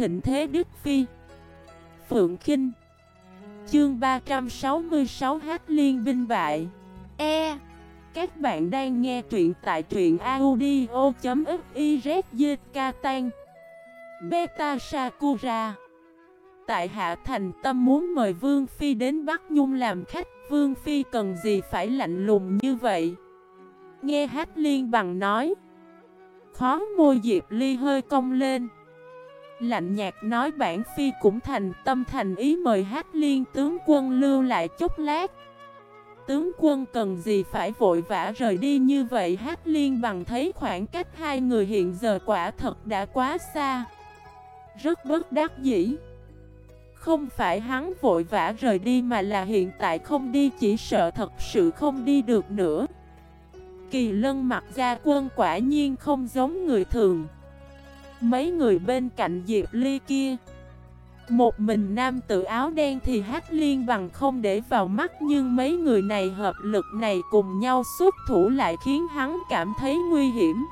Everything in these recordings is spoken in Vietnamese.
thịnh thế Đức Phi. Phượng Kinh. Chương 366 Hát Liên Binh Bại. E. Các bạn đang nghe truyện tại truyện audio.xyz Tan. Beta Sakura. Tại Hạ Thành Tâm muốn mời Vương Phi đến Bắc Nhung làm khách. Vương Phi cần gì phải lạnh lùng như vậy? Nghe Hát Liên bằng nói. Khó môi Diệp Ly hơi cong lên. Lạnh nhạt nói bản phi cũng thành, tâm thành ý mời hát liên tướng quân lưu lại chút lát. Tướng quân cần gì phải vội vã rời đi như vậy? Hát liên bằng thấy khoảng cách hai người hiện giờ quả thật đã quá xa. Rất bất đắc dĩ. Không phải hắn vội vã rời đi mà là hiện tại không đi, chỉ sợ thật sự không đi được nữa. Kỳ lân mặt ra quân quả nhiên không giống người thường. Mấy người bên cạnh Diệp Ly kia. Một mình nam tự áo đen thì hát liên bằng không để vào mắt, Nhưng mấy người này hợp lực này cùng nhau xuất thủ lại khiến hắn cảm thấy nguy hiểm.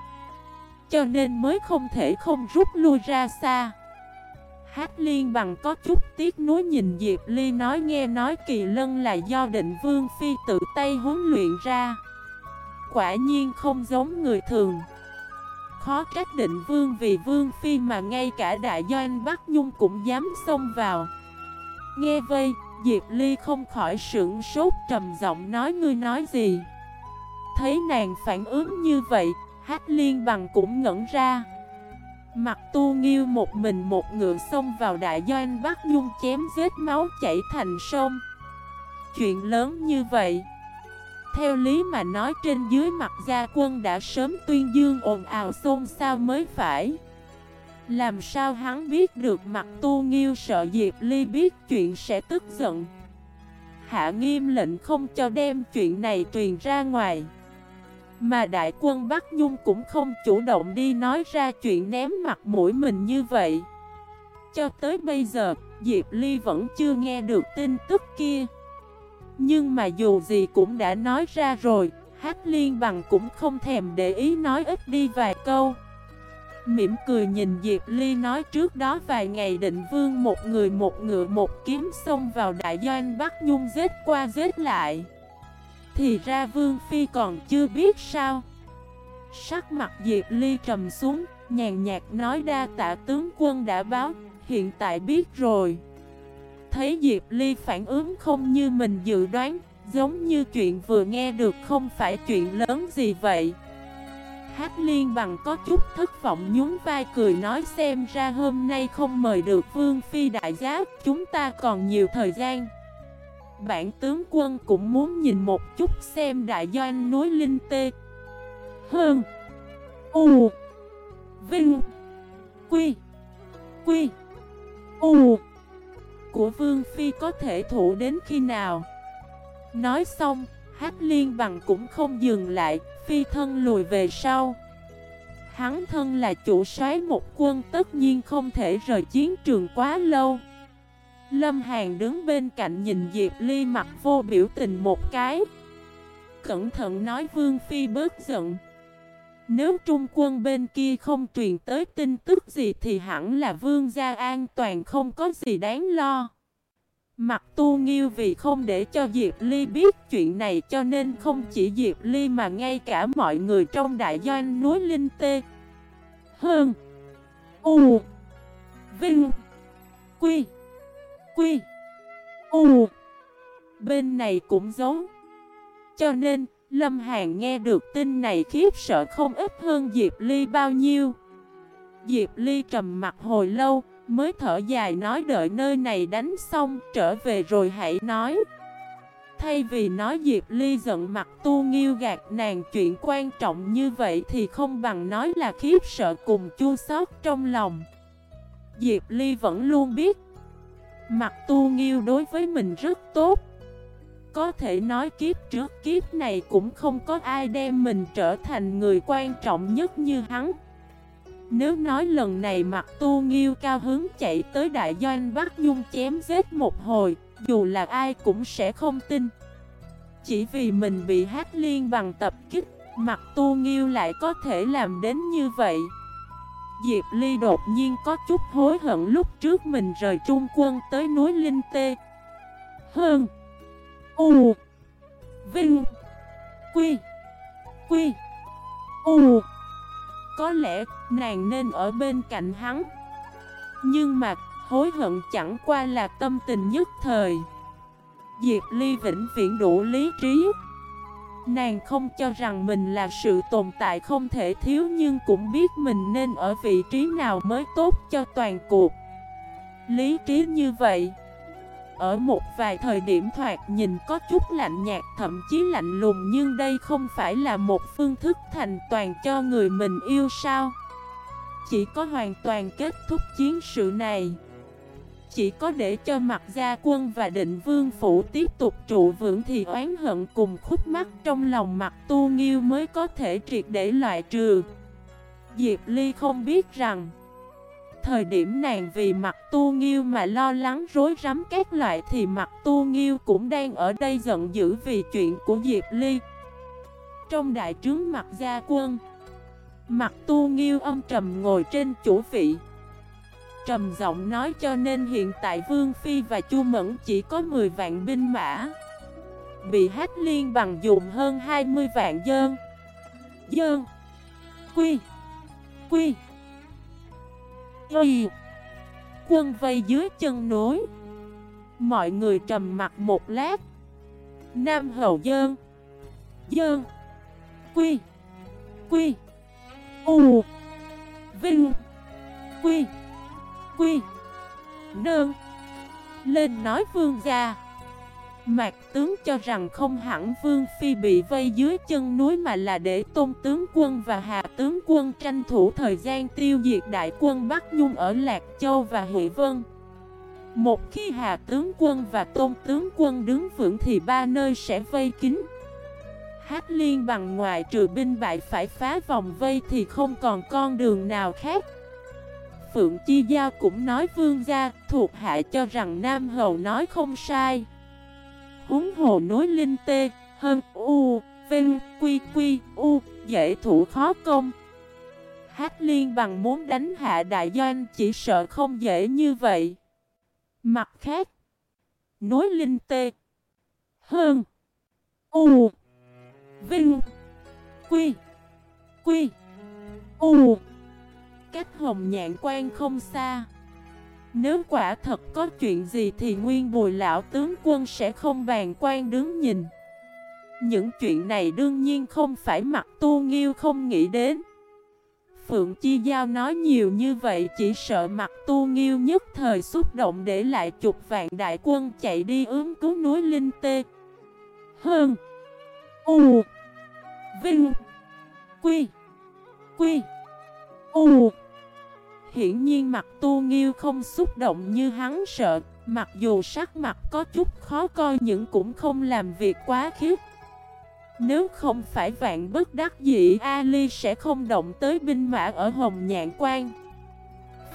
Cho nên mới không thể không rút lui ra xa. Hát liên bằng có chút tiếc nuối nhìn Diệp Ly nói nghe nói kỳ lân là do định vương phi tự tay huấn luyện ra. Quả nhiên không giống người thường. Khó trách định vương vì vương phi mà ngay cả đại doanh Bắc Nhung cũng dám xông vào. Nghe vây, Diệp Ly không khỏi sững sốt trầm giọng nói ngươi nói gì? Thấy nàng phản ứng như vậy, hát liên bằng cũng ngẩn ra. Mặt tu nghiêu một mình một ngựa xông vào đại doanh Bắc Nhung chém vết máu chảy thành sông. Chuyện lớn như vậy theo lý mà nói trên dưới mặt gia quân đã sớm tuyên dương ồn ào xôn xao mới phải. Làm sao hắn biết được mặt tu nghiêu sợ Diệp Ly biết chuyện sẽ tức giận? Hạ nghiêm lệnh không cho đem chuyện này truyền ra ngoài. Mà đại quân Bắc Nhung cũng không chủ động đi nói ra chuyện ném mặt mũi mình như vậy. Cho tới bây giờ, Diệp Ly vẫn chưa nghe được tin tức kia nhưng mà dù gì cũng đã nói ra rồi, Hát liên bằng cũng không thèm để ý nói ít đi vài câu. Mỉm cười nhìn Diệp Ly nói trước đó vài ngày định vương một người một ngựa một kiếm xông vào đại doanh Bắc Nhung giết qua giết lại. Thì ra vương phi còn chưa biết sao. Sắc mặt Diệp Ly trầm xuống, Nhàn nhạt nói đa tạ tướng quân đã báo, Hiện tại biết rồi. Thấy Diệp Ly phản ứng không như mình dự đoán, Giống như chuyện vừa nghe được không phải chuyện lớn gì vậy. Hát liên bằng có chút thất vọng nhún vai cười nói xem ra hôm nay không mời được Vương Phi đại giá Chúng ta còn nhiều thời gian. Bản tướng quân cũng muốn nhìn một chút xem đại doanh núi Linh Tê. Hơn. U. Vinh. Quy. Quy. U của Vương Phi có thể thủ đến khi nào? Nói xong, Hát Liên bằng cũng không dừng lại, Phi thân lùi về sau. Hắn thân là chủ soái một quân tất nhiên không thể rời chiến trường quá lâu. Lâm Hàn đứng bên cạnh nhìn Diệp Ly mặt vô biểu tình một cái. Cẩn thận nói Vương Phi bớt giận. Nếu trung quân bên kia không truyền tới tin tức gì thì hẳn là vương gia an toàn không có gì đáng lo. Mặt tu nghiêu vì không để cho Diệp Ly biết chuyện này cho nên không chỉ Diệp Ly mà ngay cả mọi người trong đại doanh núi Linh Tê. Hơn. U. Vinh. Quy. Quy. U. Bên này cũng giống. Cho nên, Lâm Hàn nghe được tin này khiếp sợ không ít hơn Diệp Ly bao nhiêu. Diệp Ly trầm mặt hồi lâu, mới thở dài nói đợi nơi này đánh xong, trở về rồi hãy nói. Thay vì nói Diệp Ly giận mặt tu nghiêu gạt nàng chuyện quan trọng như vậy thì không bằng nói là khiếp sợ cùng chua xót trong lòng. Diệp Ly vẫn luôn biết Mặt tu nghiêu đối với mình rất tốt có thể nói kiếp trước kiếp này cũng không có ai đem mình trở thành người quan trọng nhất như hắn. Nếu nói lần này mặt tu nghiêu cao hứng chạy tới đại doanh Bắc Nhung chém giết một hồi, Dù là ai cũng sẽ không tin. Chỉ vì mình bị hát liên bằng tập kích Mặt tu nghiêu lại có thể làm đến như vậy. Diệp Ly đột nhiên có chút hối hận lúc trước mình rời trung quân tới núi Linh Tê. Hơn U, Vinh, Quy Quy, U. Có lẽ nàng nên ở bên cạnh hắn, Nhưng mà hối hận chẳng qua là tâm tình nhất thời. Diệp Ly vĩnh viễn đủ lý trí. Nàng không cho rằng mình là sự tồn tại không thể thiếu Nhưng cũng biết mình nên ở vị trí nào mới tốt cho toàn cuộc. Lý trí như vậy ở một vài thời điểm thoạt nhìn có chút lạnh nhạt, thậm chí lạnh lùng, Nhưng đây không phải là một phương thức thành toàn cho người mình yêu sao Chỉ có hoàn toàn kết thúc chiến sự này chỉ có để cho mặt gia quân và định vương phủ tiếp tục trụ vững thì oán hận cùng khúc mắt trong lòng mặt tu nghiêu mới có thể triệt để loại trừ. Diệp Ly không biết rằng Thời điểm nàng vì mặt tu nghiêu mà lo lắng rối rắm các loại thì mặt tu nghiêu cũng đang ở đây giận dữ vì chuyện của Diệp Ly. Trong đại trướng mặt gia quân, Mặt tu nghiêu âm trầm ngồi trên chủ vị, trầm giọng nói cho nên hiện tại Vương Phi và Chu Mẫn chỉ có 10 vạn binh mã, Bị hát liên bằng dùng hơn 20 vạn dơn Dơn Quy. Quy. Y Quân vây dưới chân núi. Mọi người trầm mặt một lát. Nam Hậu Dơn Dơn Quy. Quy. U. Vinh. Quy. Quy. Nương. Lên nói vương gia. Mạc tướng cho rằng không hẳn vương phi bị vây dưới chân núi mà là để tôn tướng quân và hà tướng quân tranh thủ thời gian tiêu diệt đại quân Bắc Nhung ở Lạc Châu và Huệ Vân. Một khi hà tướng quân và tôn tướng quân đứng vững thì ba nơi sẽ vây kín. Hát liên bằng ngoài trừ binh bại phải phá vòng vây thì không còn con đường nào khác. Phượng Chi Giao cũng nói vương gia thuộc hạ cho rằng Nam Hầu nói không sai uống hồ nối linh tê, hơn u, vinh, quy quy, u, dễ thủ khó công. Hát liên bằng muốn đánh hạ đại doanh chỉ sợ không dễ như vậy. Mặt khác, nối linh tê, hơn, u, vinh, quy, quy, u cách hồng nhạn quan không xa nếu quả thật có chuyện gì thì nguyên bùi lão tướng quân sẽ không bàn quan đứng nhìn. Những chuyện này đương nhiên không phải mặt tu nghiêu không nghĩ đến. Phượng Chi Giao nói nhiều như vậy chỉ sợ mặt tu nghiêu nhất thời xúc động để lại chục vạn đại quân chạy đi ướm cứu núi Linh Tê. Hơn. U. Vinh. Quy. Quy. U. Hiển nhiên mặt tu nghiêu không xúc động như hắn sợ, Mặc dù sắc mặt có chút khó coi nhưng cũng không làm việc quá khiếp. Nếu không phải vạn bất đắc dĩ, Ali sẽ không động tới binh mã ở Hồng Nhạn Quan.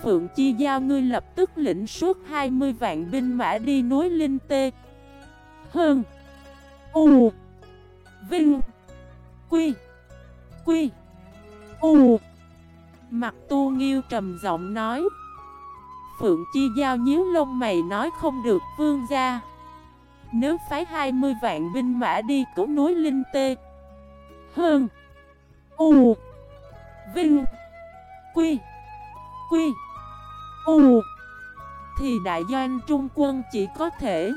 Phượng Chi Giao, ngươi lập tức lĩnh suốt 20 vạn binh mã đi núi Linh Tê. Hơn U. Vinh. Quy. Quy. U. Mặt tu nghiêu trầm giọng nói. Phượng Chi Giao nhíu lông mày nói không được, vương gia. Nếu phái 20 vạn binh mã đi cứu núi Linh Tê. Hơn. U. Vinh. Quy. Quy. U. Thì đại doanh trung quân chỉ có thể.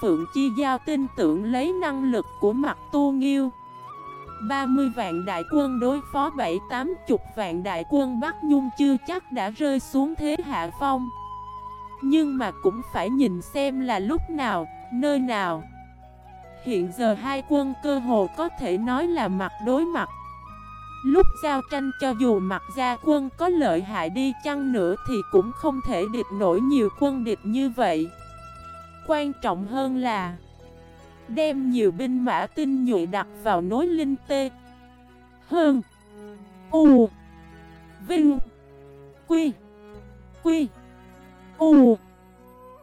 Phượng Chi Giao tin tưởng lấy năng lực của mặt tu nghiêu. 30 vạn đại quân đối phó 7-80 vạn đại quân Bắc Nhung chưa chắc đã rơi xuống thế hạ phong. Nhưng mà cũng phải nhìn xem là lúc nào, nơi nào. Hiện giờ hai quân cơ hồ có thể nói là mặt đối mặt. Lúc giao tranh cho dù mặt gia quân có lợi hại đi chăng nữa thì cũng không thể địch nổi nhiều quân địch như vậy. Quan trọng hơn là Đem nhiều binh mã tinh nhuệ đặt vào nối linh tê. Hơn. U. Vinh. Quy. Quy. U.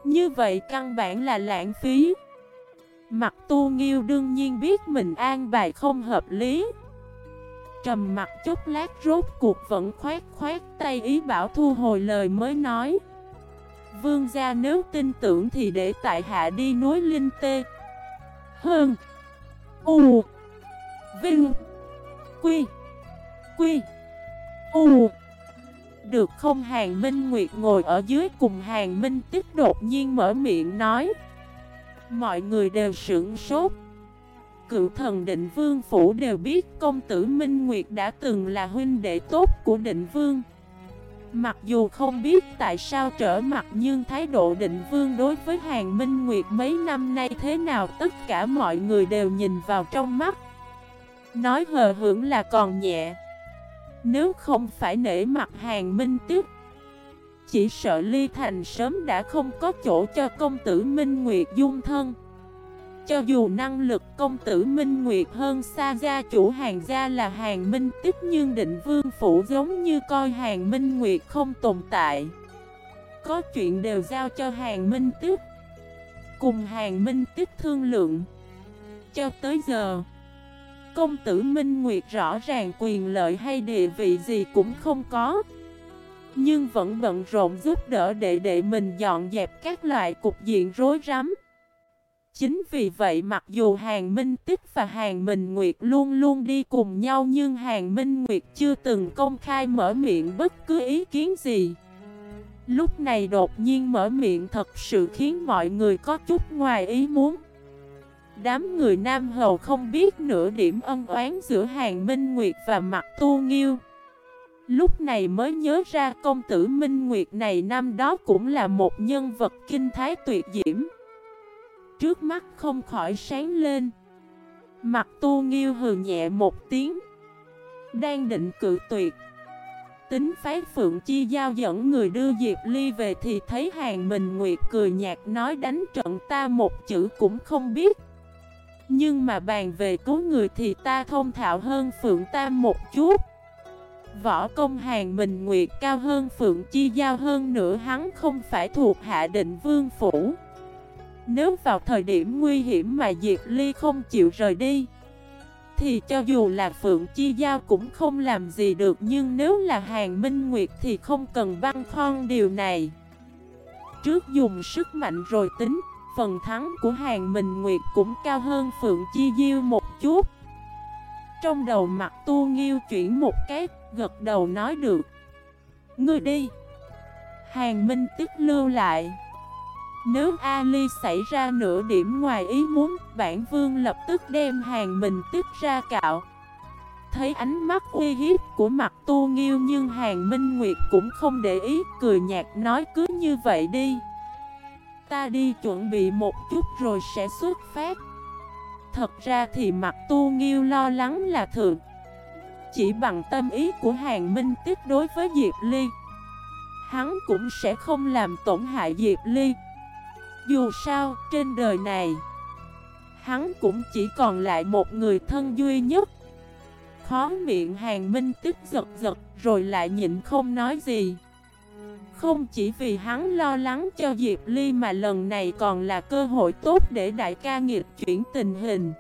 Như vậy căn bản là lãng phí. Mặt tu nghiêu đương nhiên biết mình an bài không hợp lý. Trầm mặt chút lát rốt cuộc vẫn khoát khoát tay ý bảo thu hồi lời mới nói. Vương gia nếu tin tưởng thì để tại hạ đi núi Linh Tê. Hơn. U, Vinh, Quy Quy, U. Được không Hàng Minh Nguyệt ngồi ở dưới cùng Hàng Minh Tích đột nhiên mở miệng nói. Mọi người đều sửng sốt. Cựu thần định vương phủ đều biết công tử Minh Nguyệt đã từng là huynh đệ tốt của định vương. Mặc dù không biết tại sao trở mặt nhưng thái độ định vương đối với Hàng Minh Nguyệt mấy năm nay thế nào, tất cả mọi người đều nhìn vào trong mắt. Nói hờ hưởng là còn nhẹ. Nếu không phải nể mặt Hàng Minh Tiếp, Chỉ sợ Ly Thành sớm đã không có chỗ cho công tử Minh Nguyệt dung thân cho dù năng lực công tử Minh Nguyệt hơn xa gia chủ hàng gia là hàng Minh Tích nhưng định vương phủ giống như coi hàng Minh Nguyệt không tồn tại. Có chuyện đều giao cho hàng Minh Tích. Cùng hàng Minh Tích thương lượng. Cho tới giờ, công tử Minh Nguyệt rõ ràng quyền lợi hay địa vị gì cũng không có. Nhưng vẫn bận rộn giúp đỡ đệ đệ mình dọn dẹp các loại cục diện rối rắm. Chính vì vậy mặc dù Hàng Minh Tích và Hàng Minh Nguyệt luôn luôn đi cùng nhau nhưng Hàng Minh Nguyệt chưa từng công khai mở miệng bất cứ ý kiến gì. Lúc này đột nhiên mở miệng thật sự khiến mọi người có chút ngoài ý muốn. Đám người Nam Hầu không biết nửa điểm ân oán giữa Hàng Minh Nguyệt và Mặt Tu Nghiêu. Lúc này mới nhớ ra công tử Minh Nguyệt này năm đó cũng là một nhân vật kinh thái tuyệt diễm. Trước mắt không khỏi sáng lên. Mặt tu nghiêu hừ nhẹ một tiếng. Đang định cự tuyệt. Tính phái Phượng Chi giao dẫn người đưa Diệp Ly về thì thấy hàng mình Nguyệt cười nhạt nói đánh trận ta một chữ cũng không biết. Nhưng mà bàn về cứu người thì ta thông thạo hơn Phượng ta một chút. Võ công hàng mình Nguyệt cao hơn Phượng Chi giao hơn nữa hắn không phải thuộc hạ định vương phủ nếu vào thời điểm nguy hiểm mà Diệp Ly không chịu rời đi, Thì cho dù là Phượng Chi Giao cũng không làm gì được, Nhưng nếu là Hàng Minh Nguyệt thì không cần băng khoan điều này. Trước dùng sức mạnh rồi tính, Phần thắng của Hàng Minh Nguyệt cũng cao hơn Phượng Chi Diêu một chút. Trong đầu mặt tu nghiêu chuyển một cái, Gật đầu nói được. Ngươi đi. Hàng Minh tức lưu lại nếu Ali xảy ra nửa điểm ngoài ý muốn, bản vương lập tức đem hàng mình tức ra cạo. Thấy ánh mắt uy hiếp của mặt tu nghiêu nhưng hàng minh nguyệt cũng không để ý, cười nhạt nói cứ như vậy đi. Ta đi chuẩn bị một chút rồi sẽ xuất phát. Thật ra thì mặt tu nghiêu lo lắng là thường. Chỉ bằng tâm ý của hàng minh tích đối với Diệp Ly Hắn cũng sẽ không làm tổn hại Diệp Ly dù sao, trên đời này Hắn cũng chỉ còn lại một người thân duy nhất. Khó miệng hàng minh tức giật giật Rồi lại nhịn không nói gì. Không chỉ vì hắn lo lắng cho Diệp Ly Mà lần này còn là cơ hội tốt để đại ca nghiệp chuyển tình hình.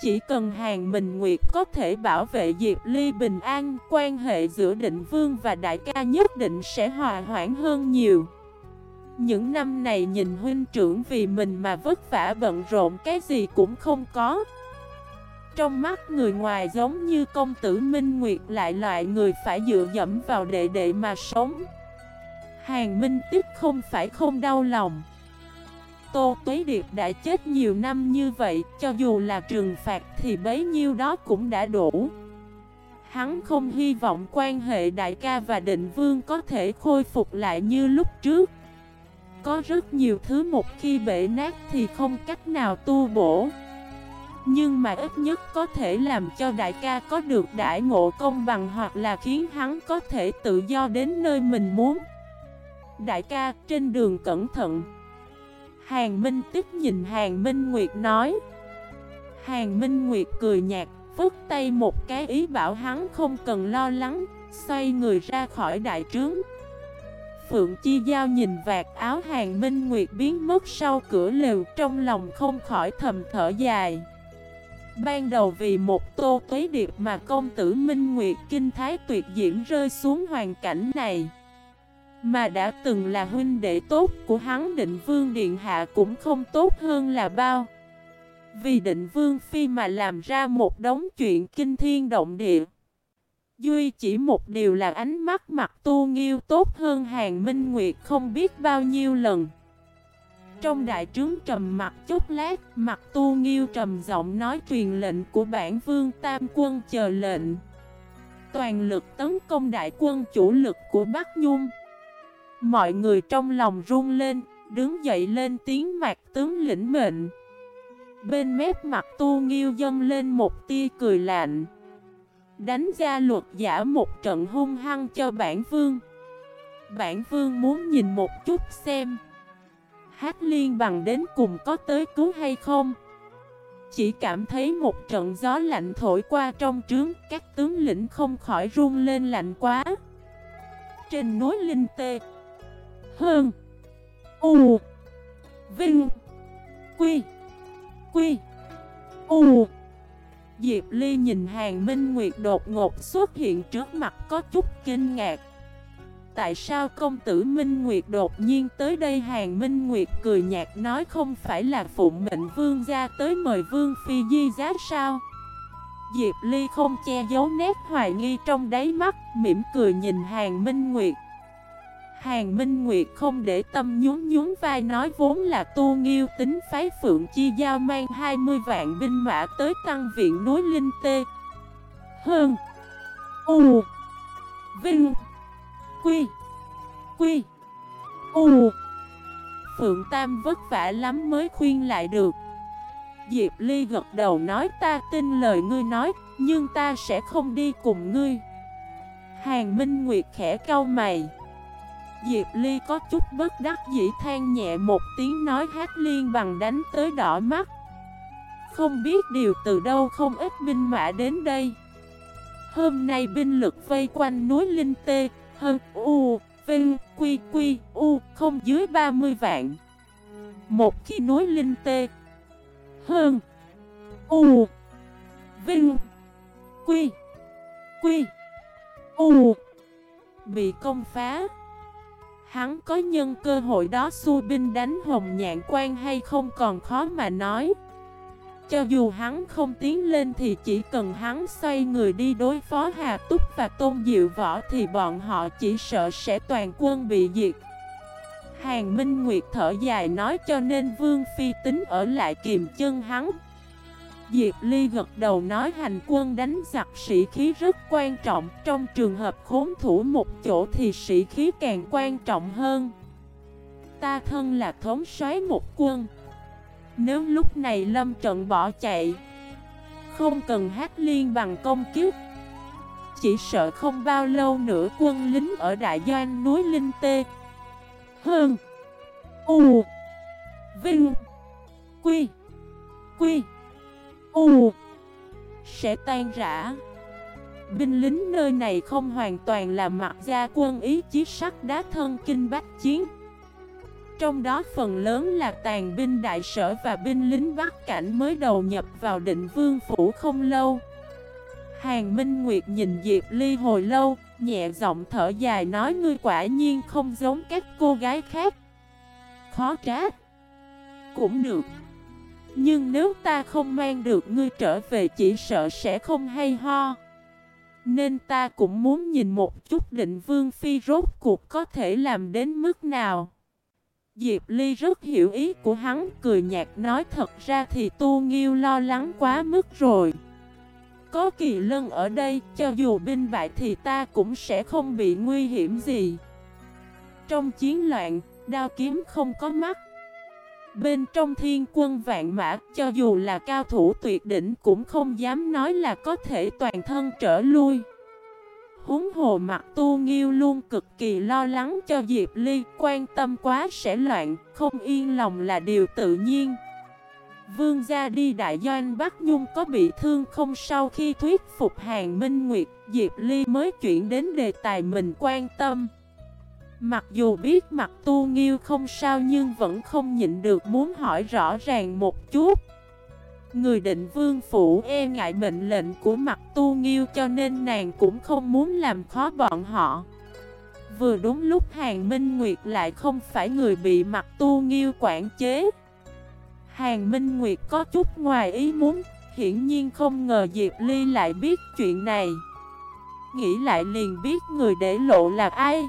Chỉ cần hàng Minh Nguyệt có thể bảo vệ Diệp Ly bình an Quan hệ giữa định vương và đại ca nhất định sẽ hòa hoãn hơn nhiều những năm này nhìn huynh trưởng vì mình mà vất vả bận rộn cái gì cũng không có. Trong mắt người ngoài giống như công tử Minh Nguyệt lại loại người phải dựa dẫm vào đệ đệ mà sống. Hàng Minh Tích không phải không đau lòng. Tô Tuế Điệp đã chết nhiều năm như vậy, Cho dù là trừng phạt thì bấy nhiêu đó cũng đã đủ. Hắn không hy vọng quan hệ đại ca và định vương có thể khôi phục lại như lúc trước có rất nhiều thứ một khi bể nát thì không cách nào tu bổ. Nhưng mà ít nhất có thể làm cho đại ca có được đại ngộ công bằng Hoặc là khiến hắn có thể tự do đến nơi mình muốn. Đại ca, trên đường cẩn thận. Hàng Minh tức nhìn Hàng Minh Nguyệt nói. Hàng Minh Nguyệt cười nhạt Phức tay một cái ý bảo hắn không cần lo lắng, Xoay người ra khỏi đại trướng. Phượng Chi Giao nhìn vạt áo hàng Minh Nguyệt biến mất sau cửa lều, trong lòng không khỏi thầm thở dài. Ban đầu vì một tô tuế điệp mà công tử Minh Nguyệt Kinh Thái tuyệt diễm rơi xuống hoàn cảnh này. Mà đã từng là huynh đệ tốt của hắn, định vương điện hạ cũng không tốt hơn là bao. Vì định vương phi mà làm ra một đống chuyện kinh thiên động địa. Duy chỉ một điều là ánh mắt mặt tu nghiêu tốt hơn hàng minh nguyệt không biết bao nhiêu lần trong đại trướng trầm mặt chút lát, mặt tu nghiêu trầm giọng nói truyền lệnh của bản vương tam quân chờ lệnh. Toàn lực tấn công đại quân chủ lực của Bắc Nhung. Mọi người trong lòng run lên, đứng dậy lên tiếng mặt tướng lĩnh mệnh. Bên mép mặt tu nghiêu dâng lên một tia cười lạnh. Đánh ra luật giả một trận hung hăng cho bản vương. Bản vương muốn nhìn một chút xem. Hát liên bằng đến cùng có tới cứu hay không Chỉ cảm thấy một trận gió lạnh thổi qua trong trướng, Các tướng lĩnh không khỏi run lên lạnh quá Trên núi Linh Tê, Hơn, U, Vinh, Quy Quy, U Diệp Ly nhìn hàng Minh Nguyệt đột ngột xuất hiện trước mặt có chút kinh ngạc. Tại sao công tử Minh Nguyệt đột nhiên tới đây? Hàng Minh Nguyệt cười nhạt nói, không phải là phụng mệnh vương gia tới mời vương phi di giá sao? Diệp Ly không che giấu nét hoài nghi trong đáy mắt, mỉm cười nhìn Hàng Minh Nguyệt. Hàng Minh Nguyệt không để tâm nhún nhún vai nói vốn là tu nghiêu tính phái phượng chi giao mang 20 vạn binh mã tới tăng viện núi Linh Tê. Hơn. U. Vinh. Quy. Quy. U. Phượng Tam vất vả lắm mới khuyên lại được. Diệp Ly gật đầu nói, ta tin lời ngươi nói, Nhưng ta sẽ không đi cùng ngươi. Hàng Minh Nguyệt khẽ cau mày. Diệp Ly có chút bất đắc dĩ than nhẹ một tiếng nói hát liên bằng đánh tới đỏ mắt Không biết điều từ đâu không ít binh mã đến đây Hôm nay binh lực vây quanh núi Linh Tê hơn U, Vinh, Quy, Quy, U, không dưới 30 vạn. Một khi núi Linh Tê, hơn, U, Vinh, Quy, Quy, U, bị công phá. Hắn có nhân cơ hội đó xua binh đánh hồng nhạn quan hay không còn khó mà nói. Cho dù hắn không tiến lên thì chỉ cần hắn xoay người đi đối phó Hà Túc và Tôn Diệu Võ thì bọn họ chỉ sợ sẽ toàn quân bị diệt. Hàng Minh Nguyệt thở dài nói cho nên Vương Phi tính ở lại kiềm chân hắn. Diệp Ly gật đầu nói hành quân đánh giặc sĩ khí rất quan trọng, Trong trường hợp khốn thủ một chỗ thì sĩ khí càng quan trọng hơn. Ta thân là thống soái một quân. Nếu lúc này lâm trận bỏ chạy, Không cần hát liên bằng công kiếp. Chỉ sợ không bao lâu nữa quân lính ở đại doanh núi Linh Tê. Hơn U, Vinh, Quy Quy. U Sẽ tan rã Binh lính nơi này không hoàn toàn là mặt gia quân ý chí sắt đá thân kinh bách chiến trong đó phần lớn là tàn binh đại sở và binh lính Bắc Cảnh mới đầu nhập vào định vương phủ không lâu. Hàng Minh Nguyệt nhìn Diệp Ly hồi lâu, nhẹ giọng thở dài nói ngươi quả nhiên không giống các cô gái khác. Khó trách. Cũng được. Nhưng nếu ta không mang được ngươi trở về chỉ sợ sẽ không hay ho. Nên ta cũng muốn nhìn một chút định vương phi rốt cuộc có thể làm đến mức nào. Diệp Ly rất hiểu ý của hắn, cười nhạt nói thật ra thì Tu Nghiêu lo lắng quá mức rồi. Có kỳ lân ở đây, cho dù binh bại thì ta cũng sẽ không bị nguy hiểm gì. Trong chiến loạn, đao kiếm không có mắt. Bên trong thiên quân vạn mã, cho dù là cao thủ tuyệt đỉnh cũng không dám nói là có thể toàn thân trở lui. Húng hồ mặt tu nghiêu luôn cực kỳ lo lắng cho Diệp Ly Quan tâm quá sẽ loạn, không yên lòng là điều tự nhiên Vương gia đi đại doanh Bắc Nhung có bị thương không sau khi thuyết phục hàng Minh Nguyệt Diệp Ly mới chuyển đến đề tài mình quan tâm Mặc dù biết mặt tu nghiêu không sao nhưng vẫn không nhịn được muốn hỏi rõ ràng một chút. Người định vương phủ e ngại mệnh lệnh của mặt tu nghiêu cho nên nàng cũng không muốn làm khó bọn họ. Vừa đúng lúc Hàng Minh Nguyệt lại không phải người bị mặt tu nghiêu quản chế. Hàng Minh Nguyệt có chút ngoài ý muốn, Hiển nhiên không ngờ Diệp Ly lại biết chuyện này. Nghĩ lại liền biết người để lộ là ai.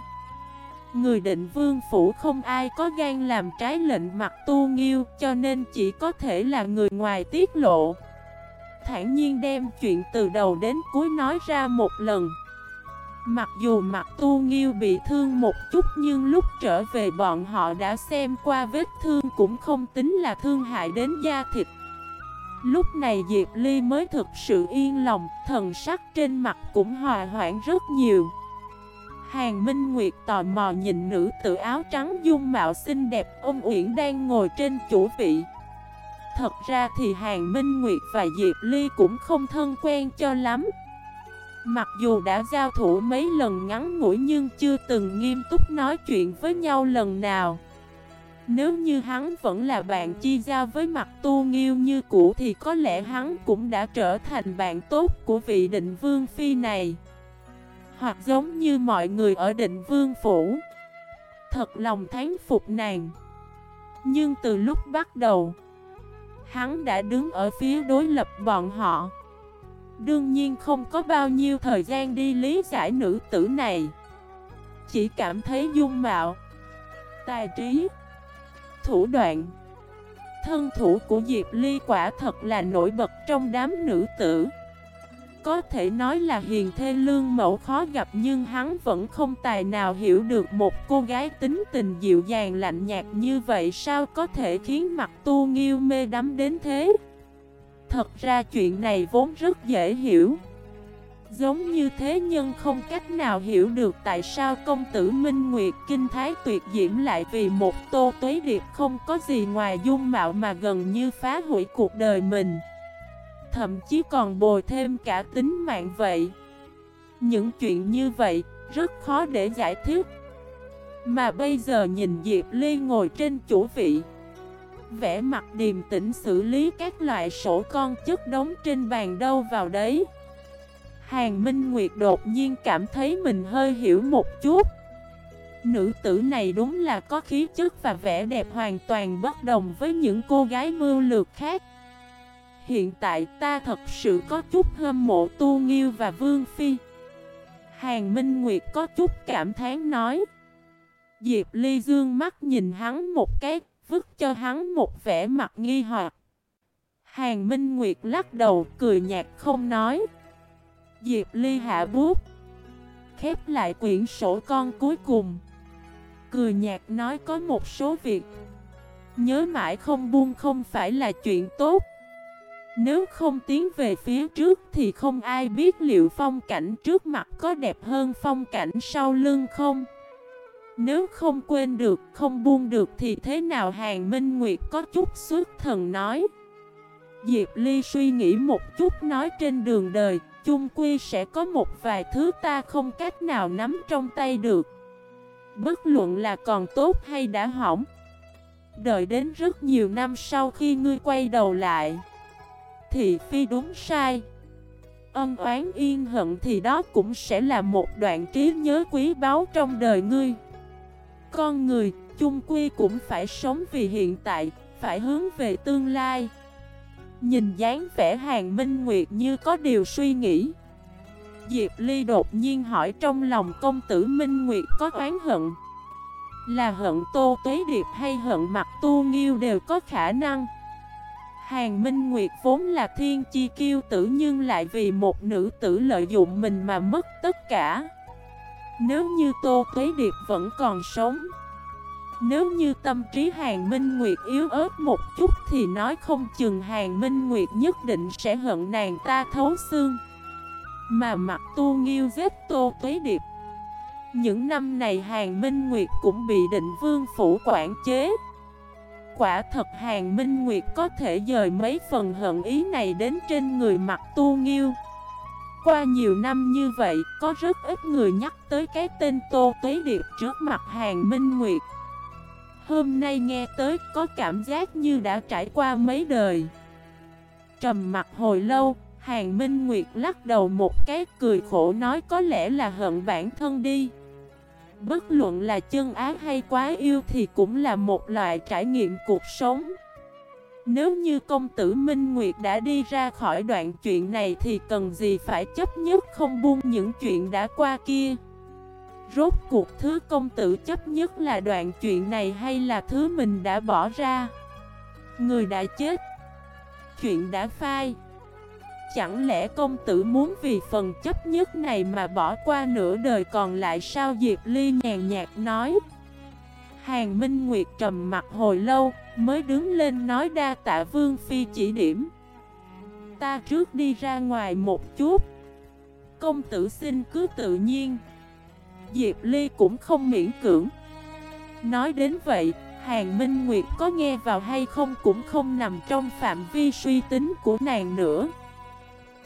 Người định vương phủ không ai có gan làm trái lệnh mặt tu nghiêu, Cho nên chỉ có thể là người ngoài tiết lộ. Thản nhiên đem chuyện từ đầu đến cuối nói ra một lần. Mặc dù mặt tu nghiêu bị thương một chút Nhưng lúc trở về bọn họ đã xem qua vết thương Cũng không tính là thương hại đến da thịt. Lúc này Diệp Ly mới thực sự yên lòng, Thần sắc trên mặt cũng hòa hoãn rất nhiều. Hàng Minh Nguyệt tò mò nhìn nữ tử áo trắng dung mạo xinh đẹp ôm Uyển đang ngồi trên chủ vị. Thật ra thì Hàng Minh Nguyệt và Diệp Ly cũng không thân quen cho lắm. Mặc dù đã giao thủ mấy lần ngắn ngủi nhưng chưa từng nghiêm túc nói chuyện với nhau lần nào. Nếu như hắn vẫn là bạn chi giao với mặt tu nghiêu như cũ thì có lẽ hắn cũng đã trở thành bạn tốt của vị định vương phi này. Hoặc giống như mọi người ở định vương phủ. Thật lòng thán phục nàng. Nhưng từ lúc bắt đầu, Hắn đã đứng ở phía đối lập bọn họ. Đương nhiên không có bao nhiêu thời gian đi lý giải nữ tử này. Chỉ cảm thấy dung mạo, Tài trí, Thủ đoạn, Thân thủ của Diệp Ly quả thật là nổi bật trong đám nữ tử. Có thể nói là hiền thê lương mẫu khó gặp Nhưng hắn vẫn không tài nào hiểu được một cô gái tính tình dịu dàng lạnh nhạt như vậy Sao có thể khiến mặt tu nghiêu mê đắm đến thế? Thật ra chuyện này vốn rất dễ hiểu. Giống như thế nhân không cách nào hiểu được tại sao công tử Minh Nguyệt Kinh Thái tuyệt diễm lại vì một tô tuế điệp không có gì ngoài dung mạo mà gần như phá hủy cuộc đời mình. Thậm chí còn bồi thêm cả tính mạng vậy. Những chuyện như vậy, rất khó để giải thích. Mà bây giờ nhìn Diệp Ly ngồi trên chủ vị Vẽ mặt điềm tĩnh xử lý các loại sổ con chất đống trên bàn đâu vào đấy. Hàng Minh Nguyệt đột nhiên cảm thấy mình hơi hiểu một chút. Nữ tử này đúng là có khí chất và vẻ đẹp hoàn toàn bất đồng với những cô gái mưu lược khác. Hiện tại ta thật sự có chút hâm mộ Tu Nghiêu và Vương Phi Hàng Minh Nguyệt có chút cảm thán nói Diệp Ly dương mắt nhìn hắn một cái, vứt cho hắn một vẻ mặt nghi hoặc. Hàng Minh Nguyệt lắc đầu, cười nhạt không nói. Diệp Ly hạ bút. Khép lại quyển sổ con cuối cùng. Cười nhạt nói có một số việc. Nhớ mãi không buông không phải là chuyện tốt. Nếu không tiến về phía trước thì không ai biết liệu phong cảnh trước mặt có đẹp hơn phong cảnh sau lưng không. Nếu không quên được, không buông được thì thế nào? Hàng Minh Nguyệt có chút xuất thần nói. Diệp Ly suy nghĩ một chút nói trên đường đời chung quy sẽ có một vài thứ ta không cách nào nắm trong tay được. Bất luận là còn tốt hay đã hỏng Đợi đến rất nhiều năm sau khi ngươi quay đầu lại. Thì phi đúng sai Ân oán yên hận thì đó cũng sẽ là một đoạn trí nhớ quý báu trong đời ngươi con người, chung quy cũng phải sống vì hiện tại, phải hướng về tương lai. Nhìn dáng vẻ hàng minh nguyệt như có điều suy nghĩ. Diệp Ly đột nhiên hỏi trong lòng công tử Minh Nguyệt có oán hận Là hận Tô Tuế Điệp hay hận mặt Tu Nghiêu đều có khả năng Hàng Minh Nguyệt vốn là thiên chi kiêu tử nhưng lại vì một nữ tử lợi dụng mình mà mất tất cả. Nếu như Tô Tuế Điệp vẫn còn sống, Nếu như tâm trí Hàng Minh Nguyệt yếu ớt một chút Thì nói không chừng Hàng Minh Nguyệt nhất định sẽ hận nàng ta thấu xương. Mà mặt tu nghiêu giết Tô Tuế Điệp, Những năm này Hàng Minh Nguyệt cũng bị định vương phủ quản chế. Quả thật Hàng Minh Nguyệt có thể dời mấy phần hận ý này đến trên người mặt tu nghiêu qua nhiều năm như vậy, có rất ít người nhắc tới cái tên Tô Tuế Điệp trước mặt Hàng Minh Nguyệt. Hôm nay nghe tới có cảm giác như đã trải qua mấy đời. trầm mặt hồi lâu, Hàng Minh Nguyệt lắc đầu một cái cười khổ nói có lẽ là hận bản thân đi. Bất luận là chân ác hay quá yêu thì cũng là một loại trải nghiệm cuộc sống. Nếu như công tử Minh Nguyệt đã đi ra khỏi đoạn chuyện này thì cần gì phải chấp nhất không buông những chuyện đã qua kia. Rốt cuộc thứ công tử chấp nhất là đoạn chuyện này hay là thứ mình đã bỏ ra. Người đã chết. Chuyện đã phai. Chẳng lẽ công tử muốn vì phần chấp nhất này mà bỏ qua nửa đời còn lại sao? Diệp Ly nhàn nhạt nói. Hàng Minh Nguyệt trầm mặt hồi lâu, mới đứng lên nói, đa tạ Vương Phi chỉ điểm. Ta trước đi ra ngoài một chút. Công tử xin cứ tự nhiên. Diệp Ly cũng không miễn cưỡng. Nói đến vậy, Hàng Minh Nguyệt có nghe vào hay không cũng không nằm trong phạm vi suy tính của nàng nữa.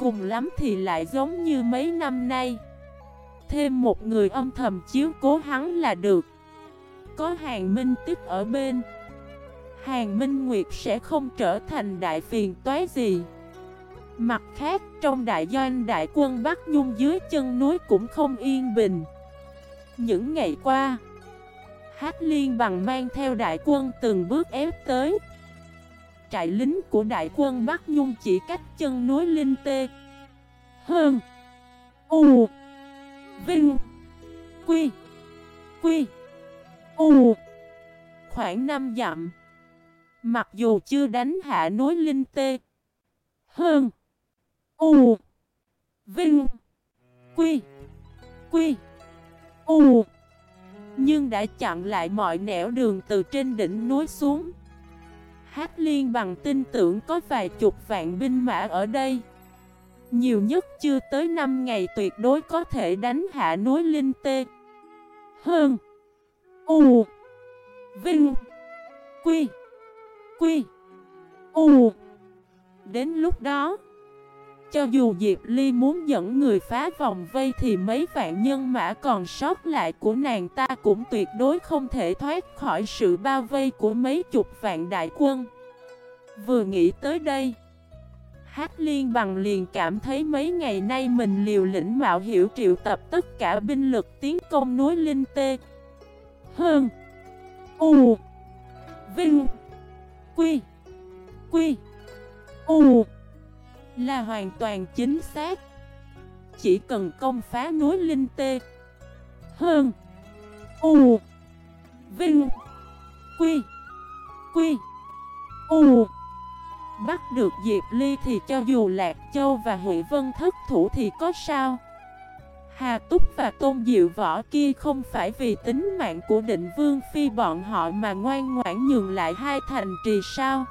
Cùng lắm thì lại giống như mấy năm nay. Thêm một người âm thầm chiếu cố hắn là được. Có hàng minh tức ở bên. Hàng minh nguyệt sẽ không trở thành đại phiền toái gì. Mặt khác, trong đại doanh đại quân Bắc Nhung dưới chân núi cũng không yên bình. Những ngày qua Hát liên bằng mang theo đại quân từng bước ép tới trại lính của đại quân Bắc Nhung chỉ cách chân núi Linh Tê. Hơn. U. Vinh. Quy. Quy. U. Khoảng 5 dặm. Mặc dù chưa đánh hạ núi Linh Tê. Hơn. U. Vinh. Quy. Quy. U. Nhưng đã chặn lại mọi nẻo đường từ trên đỉnh núi xuống. Hát liên bằng tin tưởng có vài chục vạn binh mã ở đây. Nhiều nhất chưa tới 5 ngày tuyệt đối có thể đánh hạ núi Linh Tê. Hơn. U. Vinh. Quy. Quy. U. Đến lúc đó cho dù Diệp Ly muốn dẫn người phá vòng vây thì mấy vạn nhân mã còn sót lại của nàng ta cũng tuyệt đối không thể thoát khỏi sự bao vây của mấy chục vạn đại quân. Vừa nghĩ tới đây, Hát Liên bằng liền cảm thấy mấy ngày nay mình liều lĩnh mạo hiểu triệu tập tất cả binh lực tiến công núi Linh Tê. Hơn U Vinh Quy Quy U là hoàn toàn chính xác. Chỉ cần công phá núi Linh Tê. Hơn. U. Vinh. Quy. Quy. U. Bắt được Diệp Ly thì cho dù Lạc Châu và Huệ Vân thất thủ thì có sao? Hà Túc và Tôn Diệu Võ kia không phải vì tính mạng của định vương phi bọn họ mà ngoan ngoãn nhường lại hai thành trì sao?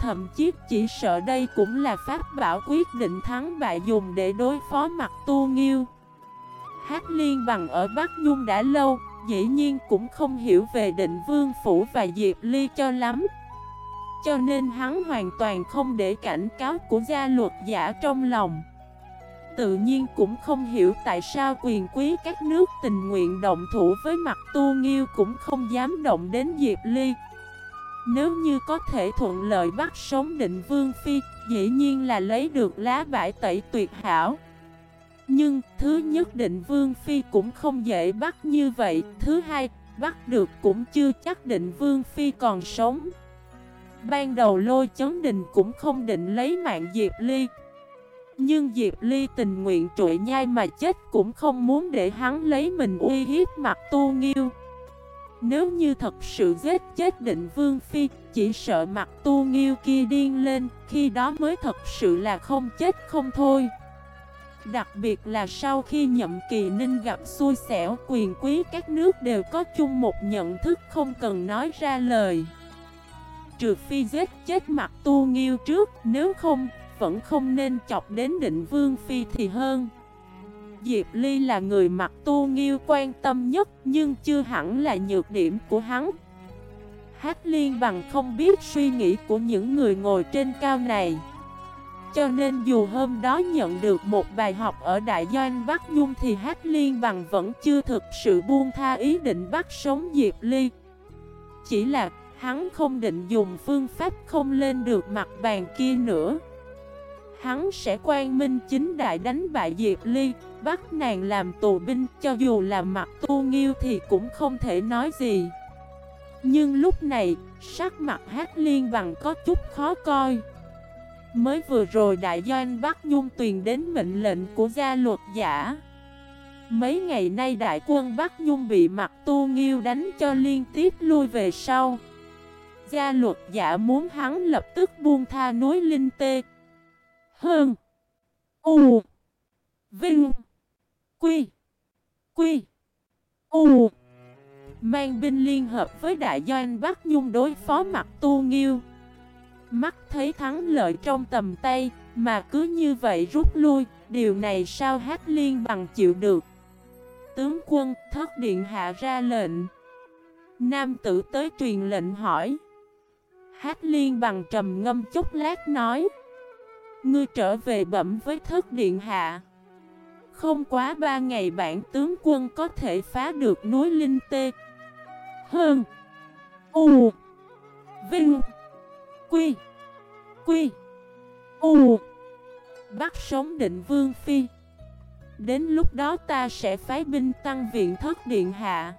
Thậm chí chỉ sợ đây cũng là pháp bảo quyết định thắng bại dùng để đối phó mặt tu nghiêu. Hát liên bằng ở Bắc Nhung đã lâu, Dĩ nhiên cũng không hiểu về định vương phủ và Diệp Ly cho lắm. Cho nên hắn hoàn toàn không để cảnh cáo của gia luật giả trong lòng. Tự nhiên cũng không hiểu tại sao quyền quý các nước tình nguyện động thủ với mặt tu nghiêu cũng không dám động đến Diệp Ly nếu như có thể thuận lợi bắt sống định vương phi, dĩ nhiên là lấy được lá bãi tẩy tuyệt hảo. Nhưng, thứ nhất định vương phi cũng không dễ bắt như vậy, thứ hai, bắt được cũng chưa chắc định vương phi còn sống. Ban đầu lôi chấn đình cũng không định lấy mạng Diệp Ly. Nhưng Diệp Ly tình nguyện trụi nhai mà chết cũng không muốn để hắn lấy mình uy hiếp mặt tu nghiêu. Nếu như thật sự giết chết định vương phi Chỉ sợ mặt tu nghiêu kia điên lên Khi đó mới thật sự là không chết không thôi. Đặc biệt là sau khi nhậm kỳ ninh gặp xui xẻo Quyền quý các nước đều có chung một nhận thức không cần nói ra lời. Trừ phi giết chết mặt tu nghiêu trước Nếu không, vẫn không nên chọc đến định vương phi thì hơn. Diệp Ly là người mặt tu nghiêu quan tâm nhất, nhưng chưa hẳn là nhược điểm của hắn. Hát liên bằng không biết suy nghĩ của những người ngồi trên cao này. Cho nên dù hôm đó nhận được một bài học ở Đại Doanh Bắc Nhung thì Hát Liên bằng vẫn chưa thực sự buông tha ý định bắt sống Diệp Ly. Chỉ là hắn không định dùng phương pháp không lên được mặt bàn kia nữa. Hắn sẽ quan minh chính đại đánh bại Diệp Ly, Bắt nàng làm tù binh, Cho dù là mặt tu nghiêu thì cũng không thể nói gì. Nhưng lúc này, Sắc mặt hát liên bằng có chút khó coi. Mới vừa rồi đại doanh Bắc Nhung tuyền đến mệnh lệnh của gia luật giả. Mấy ngày nay đại quân Bắc Nhung bị mặt tu nghiêu đánh cho liên tiếp lui về sau. Gia luật giả muốn hắn lập tức buông tha núi Linh Tê hơn. U. Vinh. Quy. Quy. U. Mang binh liên hợp với đại doanh Bắc Nhung đối phó mặt tu nghiêu. Mắt thấy thắng lợi trong tầm tay, Mà cứ như vậy rút lui, Điều này sao hát liên bằng chịu được? Tướng quân, thất điện hạ ra lệnh. Nam tử tới truyền lệnh hỏi. Hát liên bằng trầm ngâm chút lát nói. Ngươi trở về bẩm với thất điện hạ. Không quá ba ngày bản tướng quân có thể phá được núi Linh Tê. Hơn. U. Vinh. Quy. Quy. U. Bắt sống định vương phi. Đến lúc đó ta sẽ phái binh tăng viện thất điện hạ.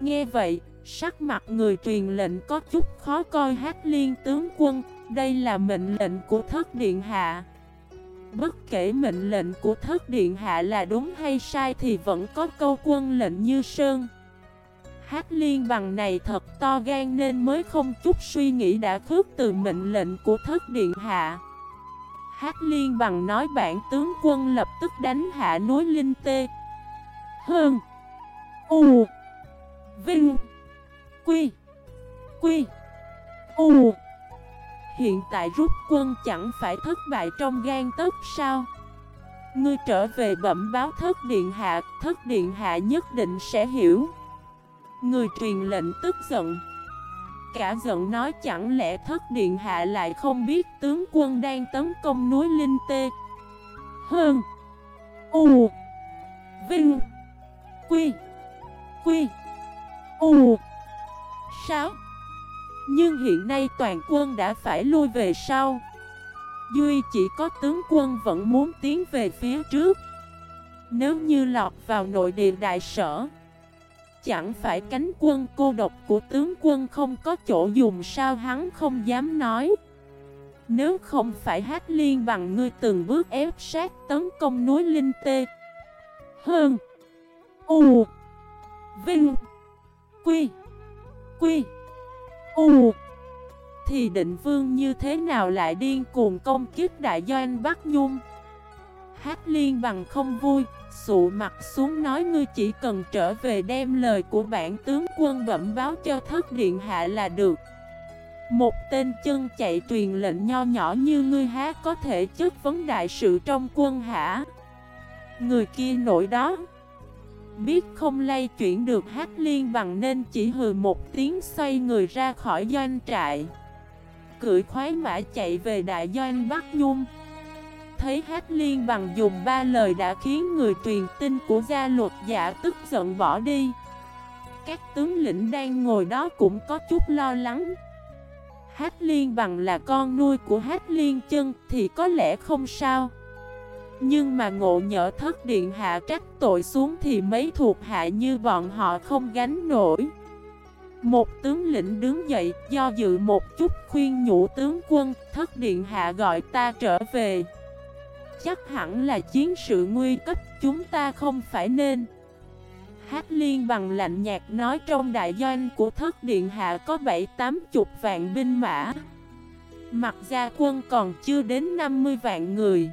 Nghe vậy, Sắc mặt người truyền lệnh có chút khó coi hát liên tướng quân. Đây là mệnh lệnh của thất điện hạ. Bất kể mệnh lệnh của thất điện hạ là đúng hay sai Thì vẫn có câu quân lệnh như sơn. Hát liên bằng này thật to gan nên mới không chút suy nghĩ đã khước từ mệnh lệnh của thất điện hạ. Hát liên bằng nói bản tướng quân lập tức đánh hạ núi Linh Tê. Hơn. U. Vinh. Quy. Quy. U. Hiện tại rút quân chẳng phải thất bại trong gan tất sao? Ngươi trở về bẩm báo thất điện hạ, Thất điện hạ nhất định sẽ hiểu. Người truyền lệnh tức giận. Cả giận nói chẳng lẽ thất điện hạ lại không biết tướng quân đang tấn công núi Linh Tê? Hơn U. Vinh. Quy. Quy. U. 6. Nhưng hiện nay toàn quân đã phải lui về sau. Duy chỉ có tướng quân vẫn muốn tiến về phía trước. Nếu như lọt vào nội địa đại sở, Chẳng phải cánh quân cô độc của tướng quân không có chỗ dùng sao hắn không dám nói. Nếu không phải hát liên bằng ngươi từng bước ép sát tấn công núi Linh Tê. Hơn. U. Vinh. Quy. Quy. U Thì định vương như thế nào lại điên cuồng công kiếp đại doanh Bắc Nhung? Hát liên bằng không vui, Sụ mặt xuống nói ngươi chỉ cần trở về đem lời của bản tướng quân bẩm báo cho thất điện hạ là được. Một tên chân chạy truyền lệnh nho nhỏ như ngươi há có thể chất vấn đại sự trong quân hả? Người kia nổi đó. Biết không lay chuyển được hát liên bằng nên chỉ hừ một tiếng xoay người ra khỏi doanh trại. Cưỡi khoái mã chạy về đại doanh Bắc Nhung. Thấy hát liên bằng dùng ba lời đã khiến người truyền tin của gia luật giả tức giận bỏ đi. Các tướng lĩnh đang ngồi đó cũng có chút lo lắng. Hát liên bằng là con nuôi của hát liên chân thì có lẽ không sao nhưng mà ngộ nhỡ thất điện hạ trách tội xuống thì mấy thuộc hạ như bọn họ không gánh nổi. Một tướng lĩnh đứng dậy, do dự một chút, khuyên nhủ tướng quân, Thất điện hạ gọi ta trở về. Chắc hẳn là chiến sự nguy cấp, chúng ta không phải nên. Hát liên bằng lạnh nhạt nói, trong đại doanh của thất điện hạ có bảy, tám chục vạn binh mã. Mặt gia quân còn chưa đến 50 vạn người.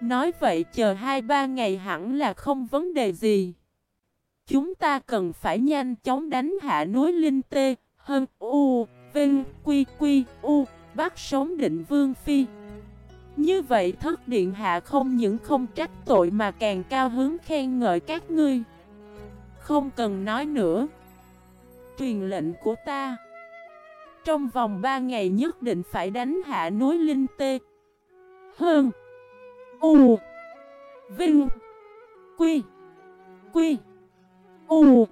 Nói vậy chờ 2-3 ngày hẳn là không vấn đề gì. Chúng ta cần phải nhanh chóng đánh hạ núi Linh Tê, hơn U, Vinh, Quy, Quy, U, bắt sống định Vương Phi. Như vậy thất điện hạ không những không trách tội mà càng cao hứng khen ngợi các ngươi. Không cần nói nữa. Truyền lệnh của ta. Trong vòng 3 ngày nhất định phải đánh hạ núi Linh Tê. Hơn. U, Vinh, Quy Quy, U.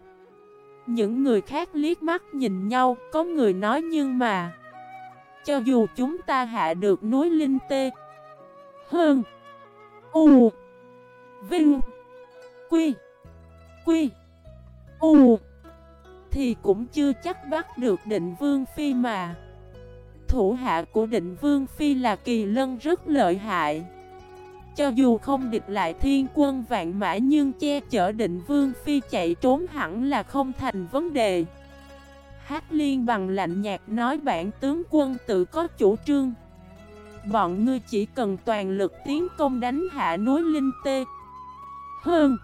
Những người khác liếc mắt nhìn nhau, Có người nói nhưng mà, Cho dù chúng ta hạ được núi Linh Tê, Hơn, U, Vinh, Quy Quy, U, Thì cũng chưa chắc bắt được định vương phi mà. Thủ hạ của định vương phi là kỳ lân rất lợi hại. Cho dù không địch lại thiên quân vạn mã Nhưng che chở định vương phi chạy trốn hẳn là không thành vấn đề. Hát liên bằng lạnh nhạt nói bản tướng quân tự có chủ trương. Bọn ngươi chỉ cần toàn lực tiến công đánh hạ núi Linh Tê. Hơn.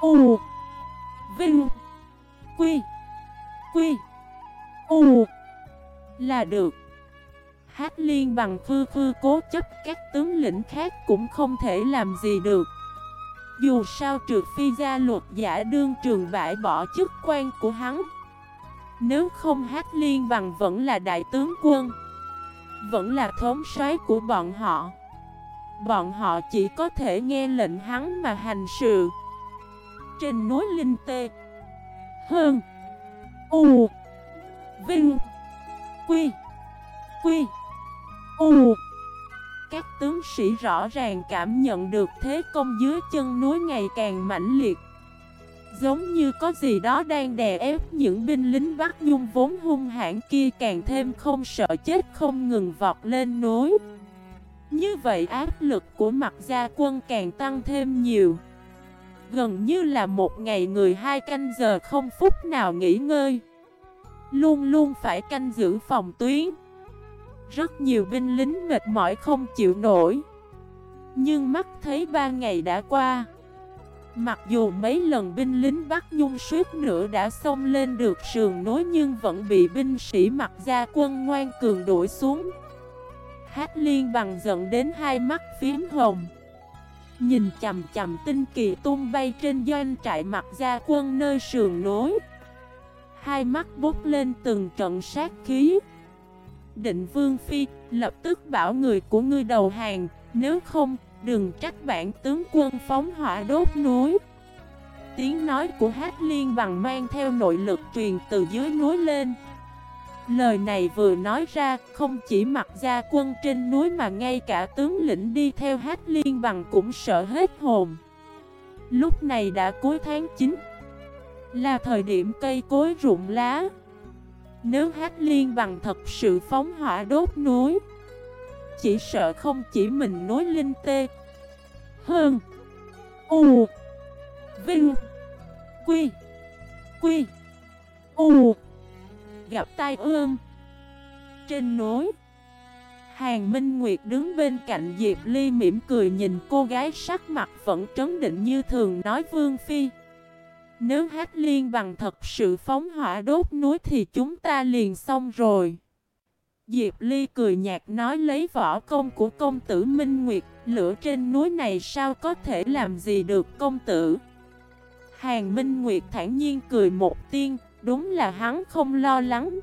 U. Vinh. Quy. Quy. U. Là được. Hát liên bằng khư khư cố chấp, các tướng lĩnh khác cũng không thể làm gì được. Dù sao trượt phi gia luật giả đương trường bãi bỏ chức quan của hắn. Nếu không hát liên bằng vẫn là đại tướng quân, Vẫn là thống soái của bọn họ. Bọn họ chỉ có thể nghe lệnh hắn mà hành sự. Trên núi Linh Tê Hơn U, Vinh, Quy Quy. U Các tướng sĩ rõ ràng cảm nhận được thế công dưới chân núi ngày càng mãnh liệt. Giống như có gì đó đang đè ép những binh lính Bắc Nhung vốn hung hãn kia càng thêm không sợ chết không ngừng vọt lên núi. Như vậy áp lực của mặt gia quân càng tăng thêm nhiều. Gần như là một ngày người hai canh giờ không phút nào nghỉ ngơi. Luôn luôn phải canh giữ phòng tuyến. Rất nhiều binh lính mệt mỏi không chịu nổi. Nhưng mắt thấy ba ngày đã qua. Mặc dù mấy lần binh lính Bắc Nhung suốt nữa đã xông lên được sườn nối Nhưng vẫn bị binh sĩ mặc gia quân ngoan cường đuổi xuống. Hát liên bằng giận đến hai mắt phím hồng. Nhìn chầm chầm tinh kỳ tung bay trên doanh trại mặt gia quân nơi sườn nối Hai mắt bốc lên từng trận sát khí. Định Vương Phi, lập tức bảo người của ngươi đầu hàng, Nếu không, đừng trách bản tướng quân phóng hỏa đốt núi. Tiếng nói của Hát Liên bằng mang theo nội lực truyền từ dưới núi lên. Lời này vừa nói ra, không chỉ mặt gia quân trên núi mà ngay cả tướng lĩnh đi theo Hát Liên bằng cũng sợ hết hồn. Lúc này đã cuối tháng 9 là thời điểm cây cối rụng lá. Nếu hát liên bằng thật sự phóng hỏa đốt núi, Chỉ sợ không chỉ mình nối linh tê. Hơn, U, Vinh, Quy Quy, U, Gặp tai ương. Trên núi, Hàng Minh Nguyệt đứng bên cạnh Diệp Ly mỉm cười nhìn cô gái sắc mặt vẫn trấn định như thường nói Vương Phi nếu hát liên bằng thật sự phóng hỏa đốt núi thì chúng ta liền xong rồi. Diệp Ly cười nhạt nói lấy võ công của công tử Minh Nguyệt, lửa trên núi này sao có thể làm gì được công tử. Hàng Minh Nguyệt thản nhiên cười một tiếng, đúng là hắn không lo lắng.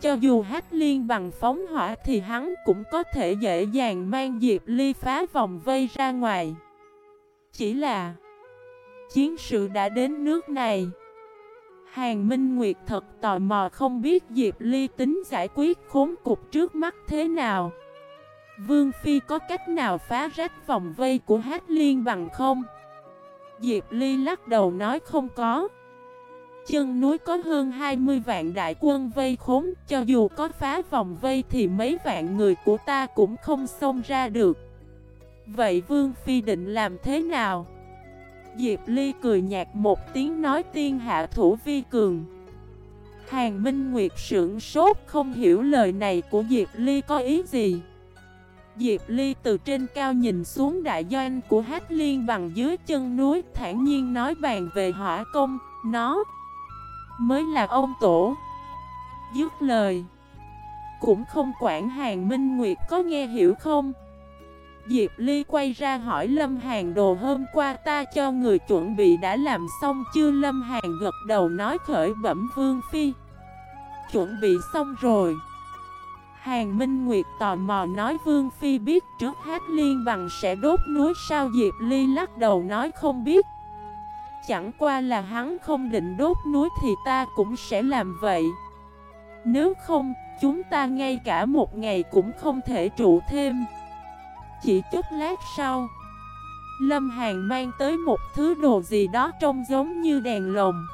Cho dù hát liên bằng phóng hỏa thì hắn cũng có thể dễ dàng mang Diệp Ly phá vòng vây ra ngoài. Chỉ là chiến sự đã đến nước này. Hàng Minh Nguyệt thật tò mò không biết Diệp Ly tính giải quyết khốn cục trước mắt thế nào. Vương Phi có cách nào phá rách vòng vây của Hát Liên bằng không? Diệp Ly lắc đầu nói không có. Chân núi có hơn 20 vạn đại quân vây khốn, cho dù có phá vòng vây thì mấy vạn người của ta cũng không xông ra được. Vậy Vương Phi định làm thế nào? Diệp Ly cười nhạt một tiếng nói tiên hạ thủ vi cường. Hàng Minh Nguyệt sững sốt không hiểu lời này của Diệp Ly có ý gì. Diệp Ly từ trên cao nhìn xuống đại doanh của Hát Liên bằng dưới chân núi thản nhiên nói bàn về hỏa công, nó mới là ông tổ. Dứt lời Cũng không quản Hàng Minh Nguyệt có nghe hiểu không? Diệp Ly quay ra hỏi Lâm Hàn đồ hôm qua ta cho người chuẩn bị đã làm xong chưa? Lâm Hàn gật đầu nói khởi bẩm Vương Phi. Chuẩn bị xong rồi. Hàn Minh Nguyệt tò mò nói Vương Phi biết trước hát liên bằng sẽ đốt núi sao? Diệp Ly lắc đầu nói không biết. Chẳng qua là hắn không định đốt núi thì ta cũng sẽ làm vậy. Nếu không, chúng ta ngay cả một ngày cũng không thể trụ thêm. Chỉ chút lát sau Lâm Hàn mang tới một thứ đồ gì đó trông giống như đèn lồng.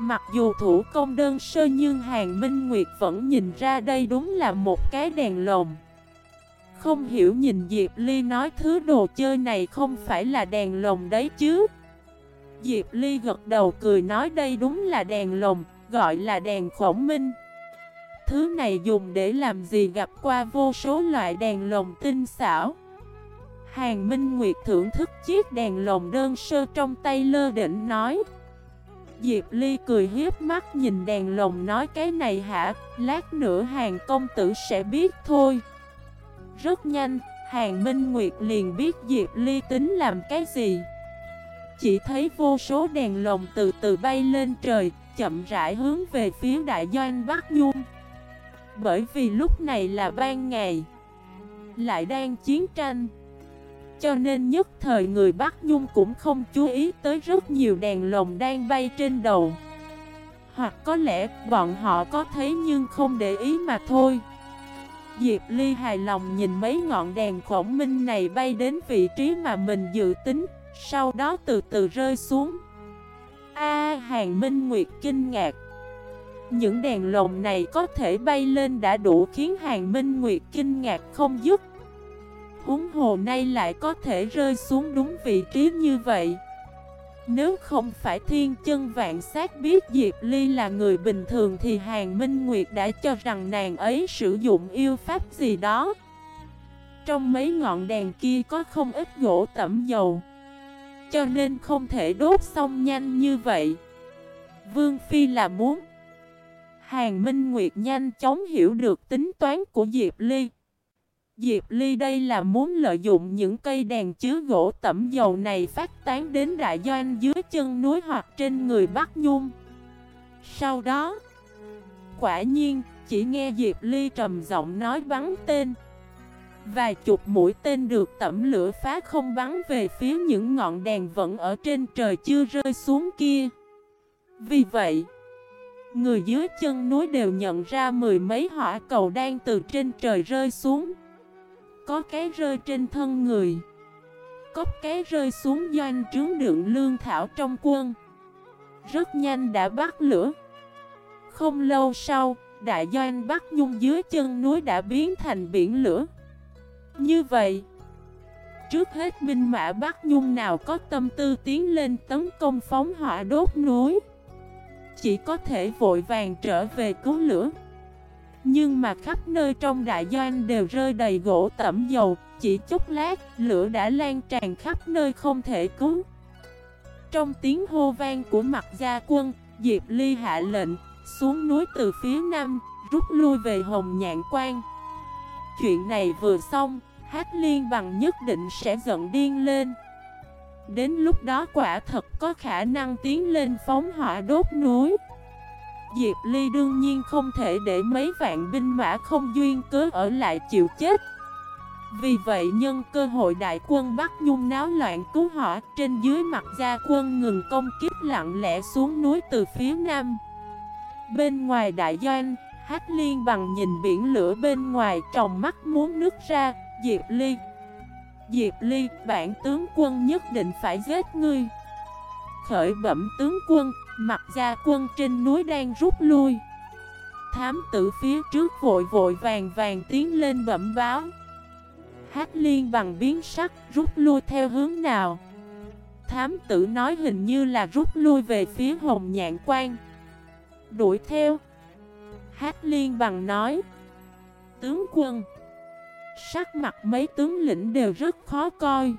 Mặc dù thủ công đơn sơ nhưng Hàn Minh Nguyệt vẫn nhìn ra đây đúng là một cái đèn lồng. Không hiểu nhìn Diệp Ly nói thứ đồ chơi này không phải là đèn lồng đấy chứ? Diệp Ly gật đầu cười nói đây đúng là đèn lồng, gọi là đèn khổng minh. Thứ này dùng để làm gì gặp qua vô số loại đèn lồng tinh xảo. Hàng Minh Nguyệt thưởng thức chiếc đèn lồng đơn sơ trong tay lơ đỉnh nói. Diệp Ly cười hiếp mắt nhìn đèn lồng nói cái này hả, lát nữa hàng công tử sẽ biết thôi. Rất nhanh, hàng Minh Nguyệt liền biết Diệp Ly tính làm cái gì. Chỉ thấy vô số đèn lồng từ từ bay lên trời, chậm rãi hướng về phía đại doanh Bắc Nhung. Bởi vì lúc này là ban ngày, Lại đang chiến tranh. Cho nên nhất thời người Bắc Nhung cũng không chú ý tới rất nhiều đèn lồng đang bay trên đầu. Hoặc có lẽ bọn họ có thấy nhưng không để ý mà thôi. Diệp Ly hài lòng nhìn mấy ngọn đèn khổng minh này bay đến vị trí mà mình dự tính, Sau đó từ từ rơi xuống. A Hàng Minh Nguyệt kinh ngạc. Những đèn lồng này có thể bay lên đã đủ khiến Hàng Minh Nguyệt kinh ngạc không dứt. Huống hồ nay lại có thể rơi xuống đúng vị trí như vậy. Nếu không phải thiên chân vạn sát biết Diệp Ly là người bình thường Thì Hàng Minh Nguyệt đã cho rằng nàng ấy sử dụng yêu pháp gì đó. Trong mấy ngọn đèn kia có không ít gỗ tẩm dầu. Cho nên không thể đốt xong nhanh như vậy. Vương Phi là muốn Hàng Minh Nguyệt nhanh chóng hiểu được tính toán của Diệp Ly Diệp Ly đây là muốn lợi dụng những cây đèn chứa gỗ tẩm dầu này phát tán đến đại doanh dưới chân núi hoặc trên người Bắc Nhung. Sau đó, quả nhiên, chỉ nghe Diệp Ly trầm giọng nói bắn tên. Vài chục mũi tên được tẩm lửa phá không bắn về phía những ngọn đèn vẫn ở trên trời chưa rơi xuống kia. Vì vậy, người dưới chân núi đều nhận ra mười mấy hỏa cầu đang từ trên trời rơi xuống. Có cái rơi trên thân người. Có cái rơi xuống doanh trướng đựng lương thảo trong quân. Rất nhanh đã bắt lửa. Không lâu sau, Đại doanh Bắc Nhung dưới chân núi đã biến thành biển lửa. Như vậy, Trước hết binh mã Bắc Nhung nào có tâm tư tiến lên tấn công phóng hỏa đốt núi? Chỉ có thể vội vàng trở về cứu lửa. Nhưng mà khắp nơi trong đại doanh đều rơi đầy gỗ tẩm dầu Chỉ chút lát, lửa đã lan tràn khắp nơi không thể cứu. Trong tiếng hô vang của mặt gia quân, Diệp Ly hạ lệnh, xuống núi từ phía nam, rút lui về Hồng Nhạn Quan. Chuyện này vừa xong, Hát Liên bằng nhất định sẽ giận điên lên. Đến lúc đó quả thật có khả năng tiến lên phóng hỏa đốt núi. Diệp Ly đương nhiên không thể để mấy vạn binh mã không duyên cớ ở lại chịu chết. Vì vậy nhân cơ hội đại quân Bắc Nhung náo loạn cứu họ Trên dưới mặt gia quân ngừng công kiếp lặng lẽ xuống núi từ phía nam. Bên ngoài đại doanh, Hát Liên bằng nhìn biển lửa bên ngoài tròng mắt muốn nước ra Diệp Ly Diệp Ly, bản tướng quân nhất định phải giết ngươi. Khởi bẩm tướng quân Mặt gia quân trên núi đang rút lui. Thám tử phía trước vội vội vàng vàng tiến lên bẩm báo. Hát liên bằng biến sắc rút lui theo hướng nào? Thám tử nói hình như là rút lui về phía hồng nhạn quan. Đuổi theo. Hát liên bằng nói. Tướng quân Sắc mặt mấy tướng lĩnh đều rất khó coi.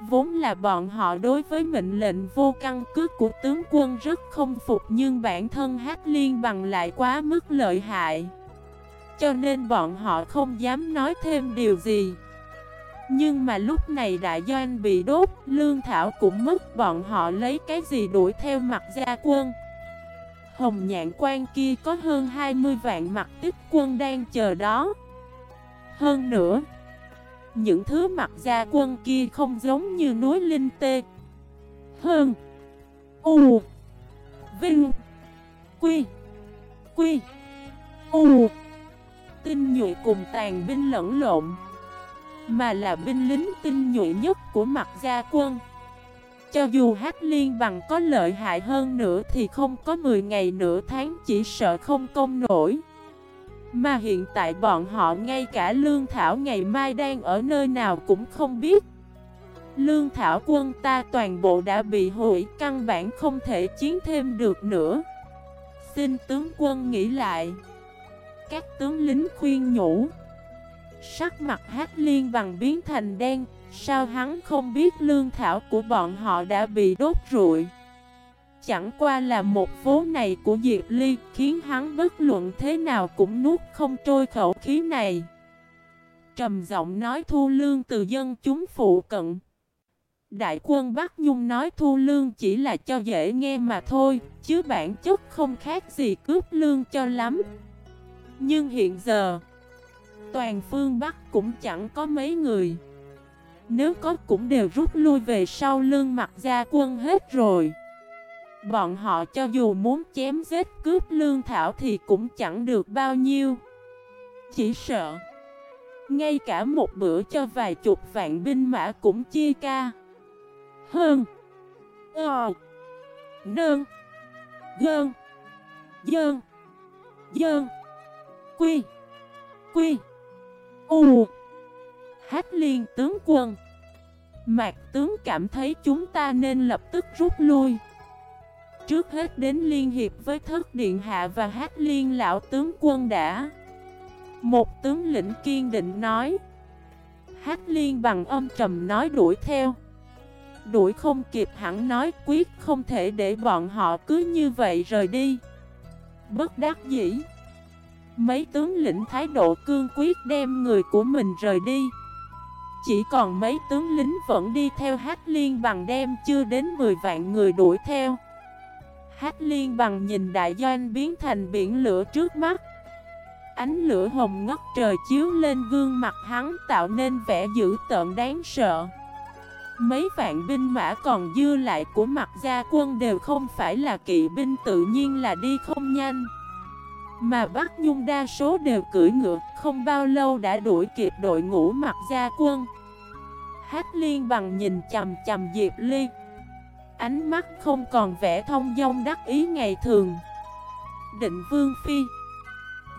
Vốn là bọn họ đối với mệnh lệnh vô căn cứ của tướng quân rất không phục Nhưng bản thân Hát Liên bằng lại quá mức lợi hại. Cho nên bọn họ không dám nói thêm điều gì. Nhưng mà lúc này đại doanh bị đốt, Lương Thảo cũng mất, bọn họ lấy cái gì đuổi theo mặt gia quân? Hồng nhạn quan kia có hơn 20 vạn mặt tích quân đang chờ đó. Hơn nữa, những thứ mặt gia quân kia không giống như núi Linh Tê. Hơn, U, Vinh, Quy Quy, U. Tinh nhuệ cùng tàn binh lẫn lộn, Mà là binh lính tinh nhuệ nhất của mặt gia quân. Cho dù Hát Liên bằng có lợi hại hơn nữa thì không có 10 ngày nửa tháng chỉ sợ không công nổi. Mà hiện tại bọn họ ngay cả lương thảo ngày mai đang ở nơi nào cũng không biết. Lương thảo quân ta toàn bộ đã bị hủy, căn bản không thể chiến thêm được nữa. Xin tướng quân nghĩ lại. Các tướng lính khuyên nhủ. Sắc mặt hát liên bằng biến thành đen, Sao hắn không biết lương thảo của bọn họ đã bị đốt rụi? Chẳng qua là một vố này của Diệp Ly Khiến hắn bất luận thế nào cũng nuốt không trôi khẩu khí này. Trầm giọng nói thu lương từ dân chúng phụ cận. Đại quân Bắc Nhung nói thu lương chỉ là cho dễ nghe mà thôi, Chứ bản chất không khác gì cướp lương cho lắm. Nhưng hiện giờ, Toàn phương Bắc cũng chẳng có mấy người. Nếu có cũng đều rút lui về sau lương mặt gia quân hết rồi. Bọn họ cho dù muốn chém giết cướp lương thảo thì cũng chẳng được bao nhiêu. Chỉ sợ, Ngay cả một bữa cho vài chục vạn binh mã cũng chia ca. Hơn Ờ Nơn Gơn, Dơn Dơn, Quy Quy, U. Hát liên tướng quân, Mạc tướng cảm thấy chúng ta nên lập tức rút lui. Trước hết đến liên hiệp với thất điện hạ và hát liên lão tướng quân đã. Một tướng lĩnh kiên định nói. Hát liên bằng âm trầm nói đuổi theo. Đuổi không kịp hẳn nói quyết không thể để bọn họ cứ như vậy rời đi. Bất đắc dĩ. Mấy tướng lĩnh thái độ cương quyết đem người của mình rời đi. Chỉ còn mấy tướng lính vẫn đi theo Hát Liên bằng đem chưa đến 10 vạn người đuổi theo. Hát Liên bằng nhìn đại doanh biến thành biển lửa trước mắt. Ánh lửa hồng ngất trời chiếu lên gương mặt hắn tạo nên vẻ dữ tợn đáng sợ. Mấy vạn binh mã còn dư lại của mặt gia quân đều không phải là kỵ binh tự nhiên là đi không nhanh. Mà Bắc Nhung đa số đều cưỡi ngựa, Không bao lâu đã đuổi kịp đội ngũ mặt gia quân. Hát liên bằng nhìn chầm chầm Diệp Ly Ánh mắt không còn vẻ thông dong đắc ý ngày thường. Định Vương Phi,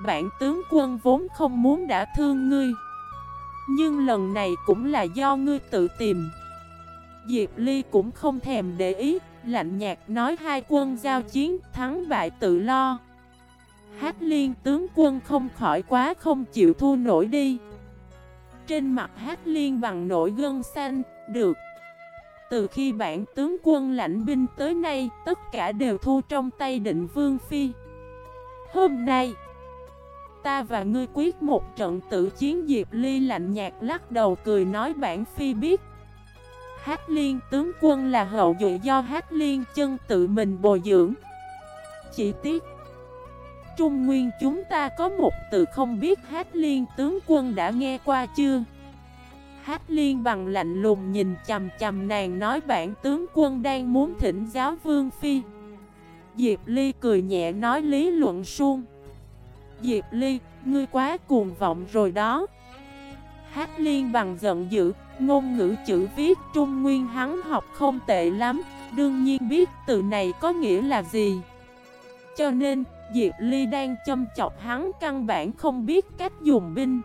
Bản tướng quân vốn không muốn đã thương ngươi, Nhưng lần này cũng là do ngươi tự tìm. Diệp Ly cũng không thèm để ý, Lạnh nhạt nói hai quân giao chiến thắng bại tự lo. Hát liên tướng quân không khỏi quá không chịu thua nổi đi. Trên mặt hát liên bằng nổi gân xanh, Được từ khi bản tướng quân lãnh binh tới nay, Tất cả đều thu trong tay định vương phi. Hôm nay, Ta và ngươi quyết một trận tử chiến Diệp Ly lạnh nhạt lắc đầu cười nói bản phi biết. Hát liên tướng quân là hậu duệ do Hát liên chân tự mình bồi dưỡng. Chỉ tiếc, Trung Nguyên chúng ta có một từ không biết Hát liên tướng quân đã nghe qua chưa? Hát liên bằng lạnh lùng nhìn chầm chầm nàng nói bản tướng quân đang muốn thỉnh giáo vương phi. Diệp Ly cười nhẹ nói lý luận suông. Diệp Ly, ngươi quá cuồng vọng rồi đó. Hát liên bằng giận dữ Ngôn ngữ chữ viết Trung Nguyên hắn học không tệ lắm Đương nhiên biết từ này có nghĩa là gì. Cho nên Diệp Ly đang châm chọc hắn căn bản không biết cách dùng binh.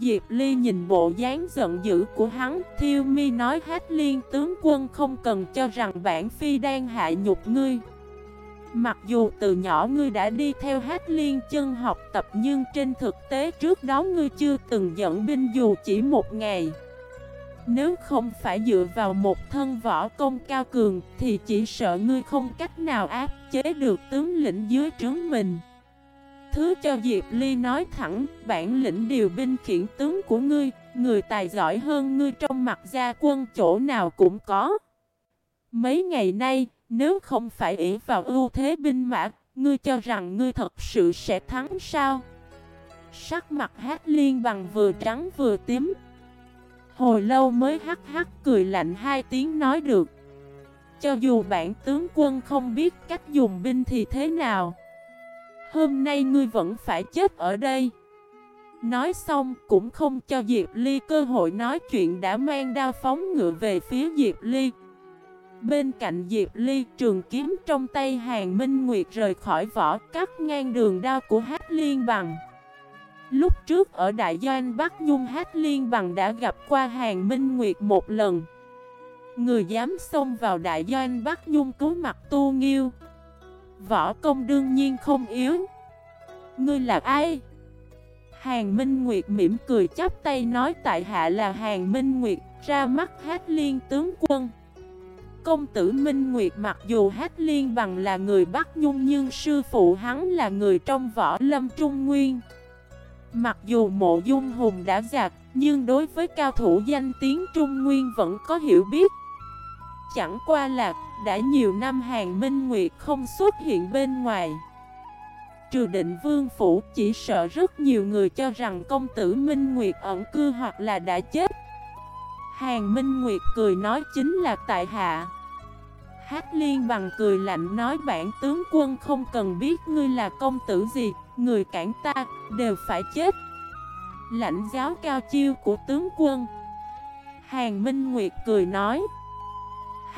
Diệp Ly nhìn bộ dáng giận dữ của hắn, Thiêu mi nói hát liên tướng quân không cần cho rằng bản phi đang hạ nhục ngươi. Mặc dù từ nhỏ ngươi đã đi theo hát liên chân học tập Nhưng trên thực tế trước đó ngươi chưa từng dẫn binh dù chỉ một ngày. Nếu không phải dựa vào một thân võ công cao cường Thì chỉ sợ ngươi không cách nào áp chế được tướng lĩnh dưới trướng mình. Thứ cho Diệp Ly nói thẳng, Bản lĩnh điều binh khiển tướng của ngươi, Người tài giỏi hơn ngươi trong mặt gia quân chỗ nào cũng có. Mấy ngày nay, Nếu không phải ỷ vào ưu thế binh mã, Ngươi cho rằng ngươi thật sự sẽ thắng sao? Sắc mặt hát liên bằng vừa trắng vừa tím. Hồi lâu mới hắc hắc cười lạnh hai tiếng nói được. Cho dù bản tướng quân không biết cách dùng binh thì thế nào Hôm nay ngươi vẫn phải chết ở đây Nói xong cũng không cho Diệp Ly cơ hội nói chuyện đã mang đao phóng ngựa về phía Diệp Ly. Bên cạnh Diệp Ly, trường kiếm trong tay Hàng Minh Nguyệt rời khỏi vỏ cắt ngang đường đao của Hát Liên Bằng. Lúc trước ở Đại Doanh Bắc Nhung, Hát Liên Bằng đã gặp qua Hàng Minh Nguyệt một lần. Người dám xông vào Đại Doanh Bắc Nhung cứu mặt tu nghiêu. Võ công đương nhiên không yếu. Ngươi là ai? Hàng Minh Nguyệt mỉm cười chắp tay nói tại hạ là Hàng Minh Nguyệt ra mắt Hát Liên tướng quân. Công tử Minh Nguyệt mặc dù Hát Liên bằng là người Bắc Nhung nhưng sư phụ hắn là người trong võ lâm Trung Nguyên. Mặc dù mộ dung hùng đã giặc, nhưng đối với cao thủ danh tiếng Trung Nguyên vẫn có hiểu biết. Chẳng qua là, đã nhiều năm Hàng Minh Nguyệt không xuất hiện bên ngoài. Trừ định vương phủ chỉ sợ rất nhiều người cho rằng công tử Minh Nguyệt ẩn cư hoặc là đã chết. Hàng Minh Nguyệt cười nói chính là tại hạ. Hát liên bằng cười lạnh nói bản tướng quân không cần biết ngươi là công tử gì, người cản ta, đều phải chết. Lãnh giáo cao chiêu của tướng quân. Hàng Minh Nguyệt cười nói.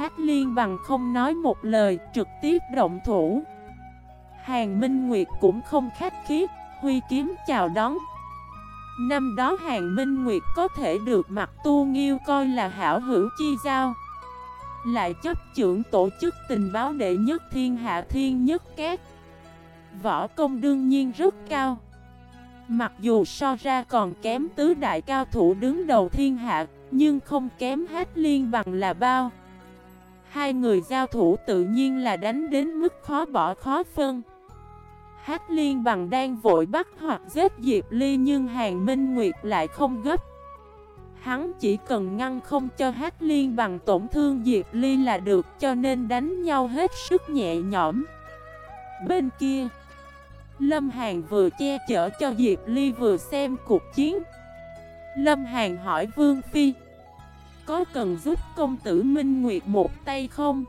Hát liên bằng không nói một lời, trực tiếp động thủ. Hàng Minh Nguyệt cũng không khách khí, huy kiếm chào đón. Năm đó Hàng Minh Nguyệt có thể được mặt tu nghiêu coi là hảo hữu chi giao. Lại chấp trưởng tổ chức tình báo đệ nhất thiên hạ thiên nhất két Võ công đương nhiên rất cao Mặc dù so ra còn kém tứ đại cao thủ đứng đầu thiên hạ Nhưng không kém hết liên bằng là bao Hai người giao thủ tự nhiên là đánh đến mức khó bỏ khó phân Hát liên bằng đang vội bắt hoặc giết Diệp Ly nhưng Hàng Minh Nguyệt lại không gấp Hắn chỉ cần ngăn không cho Hát Liên bằng tổn thương Diệp Ly là được cho nên đánh nhau hết sức nhẹ nhõm. Bên kia, Lâm Hàn vừa che chở cho Diệp Ly vừa xem cuộc chiến. Lâm Hàn hỏi Vương Phi, có cần giúp công tử Minh Nguyệt một tay không?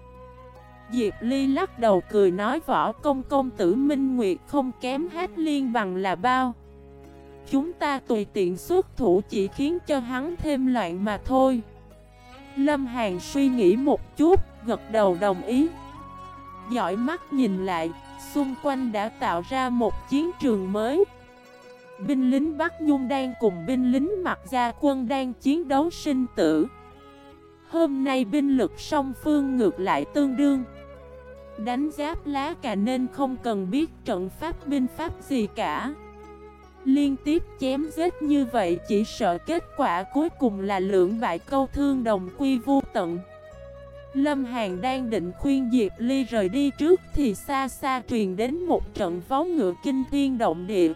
Diệp Ly lắc đầu cười nói võ công công tử Minh Nguyệt không kém Hát Liên bằng là bao. Chúng ta tùy tiện xuất thủ chỉ khiến cho hắn thêm loạn mà thôi Lâm Hàn suy nghĩ một chút, gật đầu đồng ý Giỏi mắt nhìn lại, xung quanh đã tạo ra một chiến trường mới Binh lính Bắc Nhung đang cùng binh lính mặt gia quân đang chiến đấu sinh tử Hôm nay binh lực song phương ngược lại tương đương. Đánh giáp lá cả nên không cần biết trận pháp binh pháp gì cả. Liên tiếp chém giết như vậy chỉ sợ kết quả cuối cùng là lưỡng bại câu thương đồng quy vô tận. Lâm Hàn đang định khuyên Diệp Ly rời đi trước thì xa xa truyền đến một trận vó ngựa kinh thiên động địa.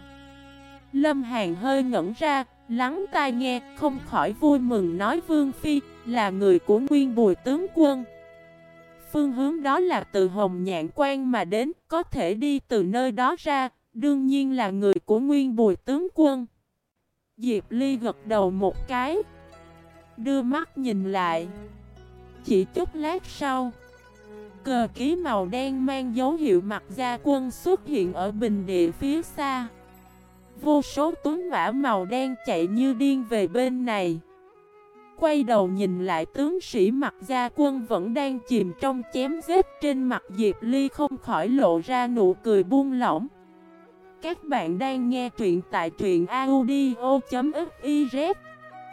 Lâm Hàn hơi ngẩn ra, lắng tai nghe, không khỏi vui mừng nói Vương Phi là người của nguyên bùi tướng quân. Phương hướng đó là từ Hồng Nhạn Quan mà đến, có thể đi từ nơi đó ra, Đương nhiên là người của nguyên bùi tướng quân. Diệp Ly gật đầu một cái Đưa mắt nhìn lại. Chỉ chút lát sau Cờ ký màu đen mang dấu hiệu mặt gia quân xuất hiện ở bình địa phía xa. Vô số tuấn mã màu đen chạy như điên về bên này. Quay đầu nhìn lại, tướng sĩ mặt gia quân vẫn đang chìm trong chém giết trên mặt Diệp Ly không khỏi lộ ra nụ cười buông lỏng. Các bạn đang nghe truyện tại truyện audio.fif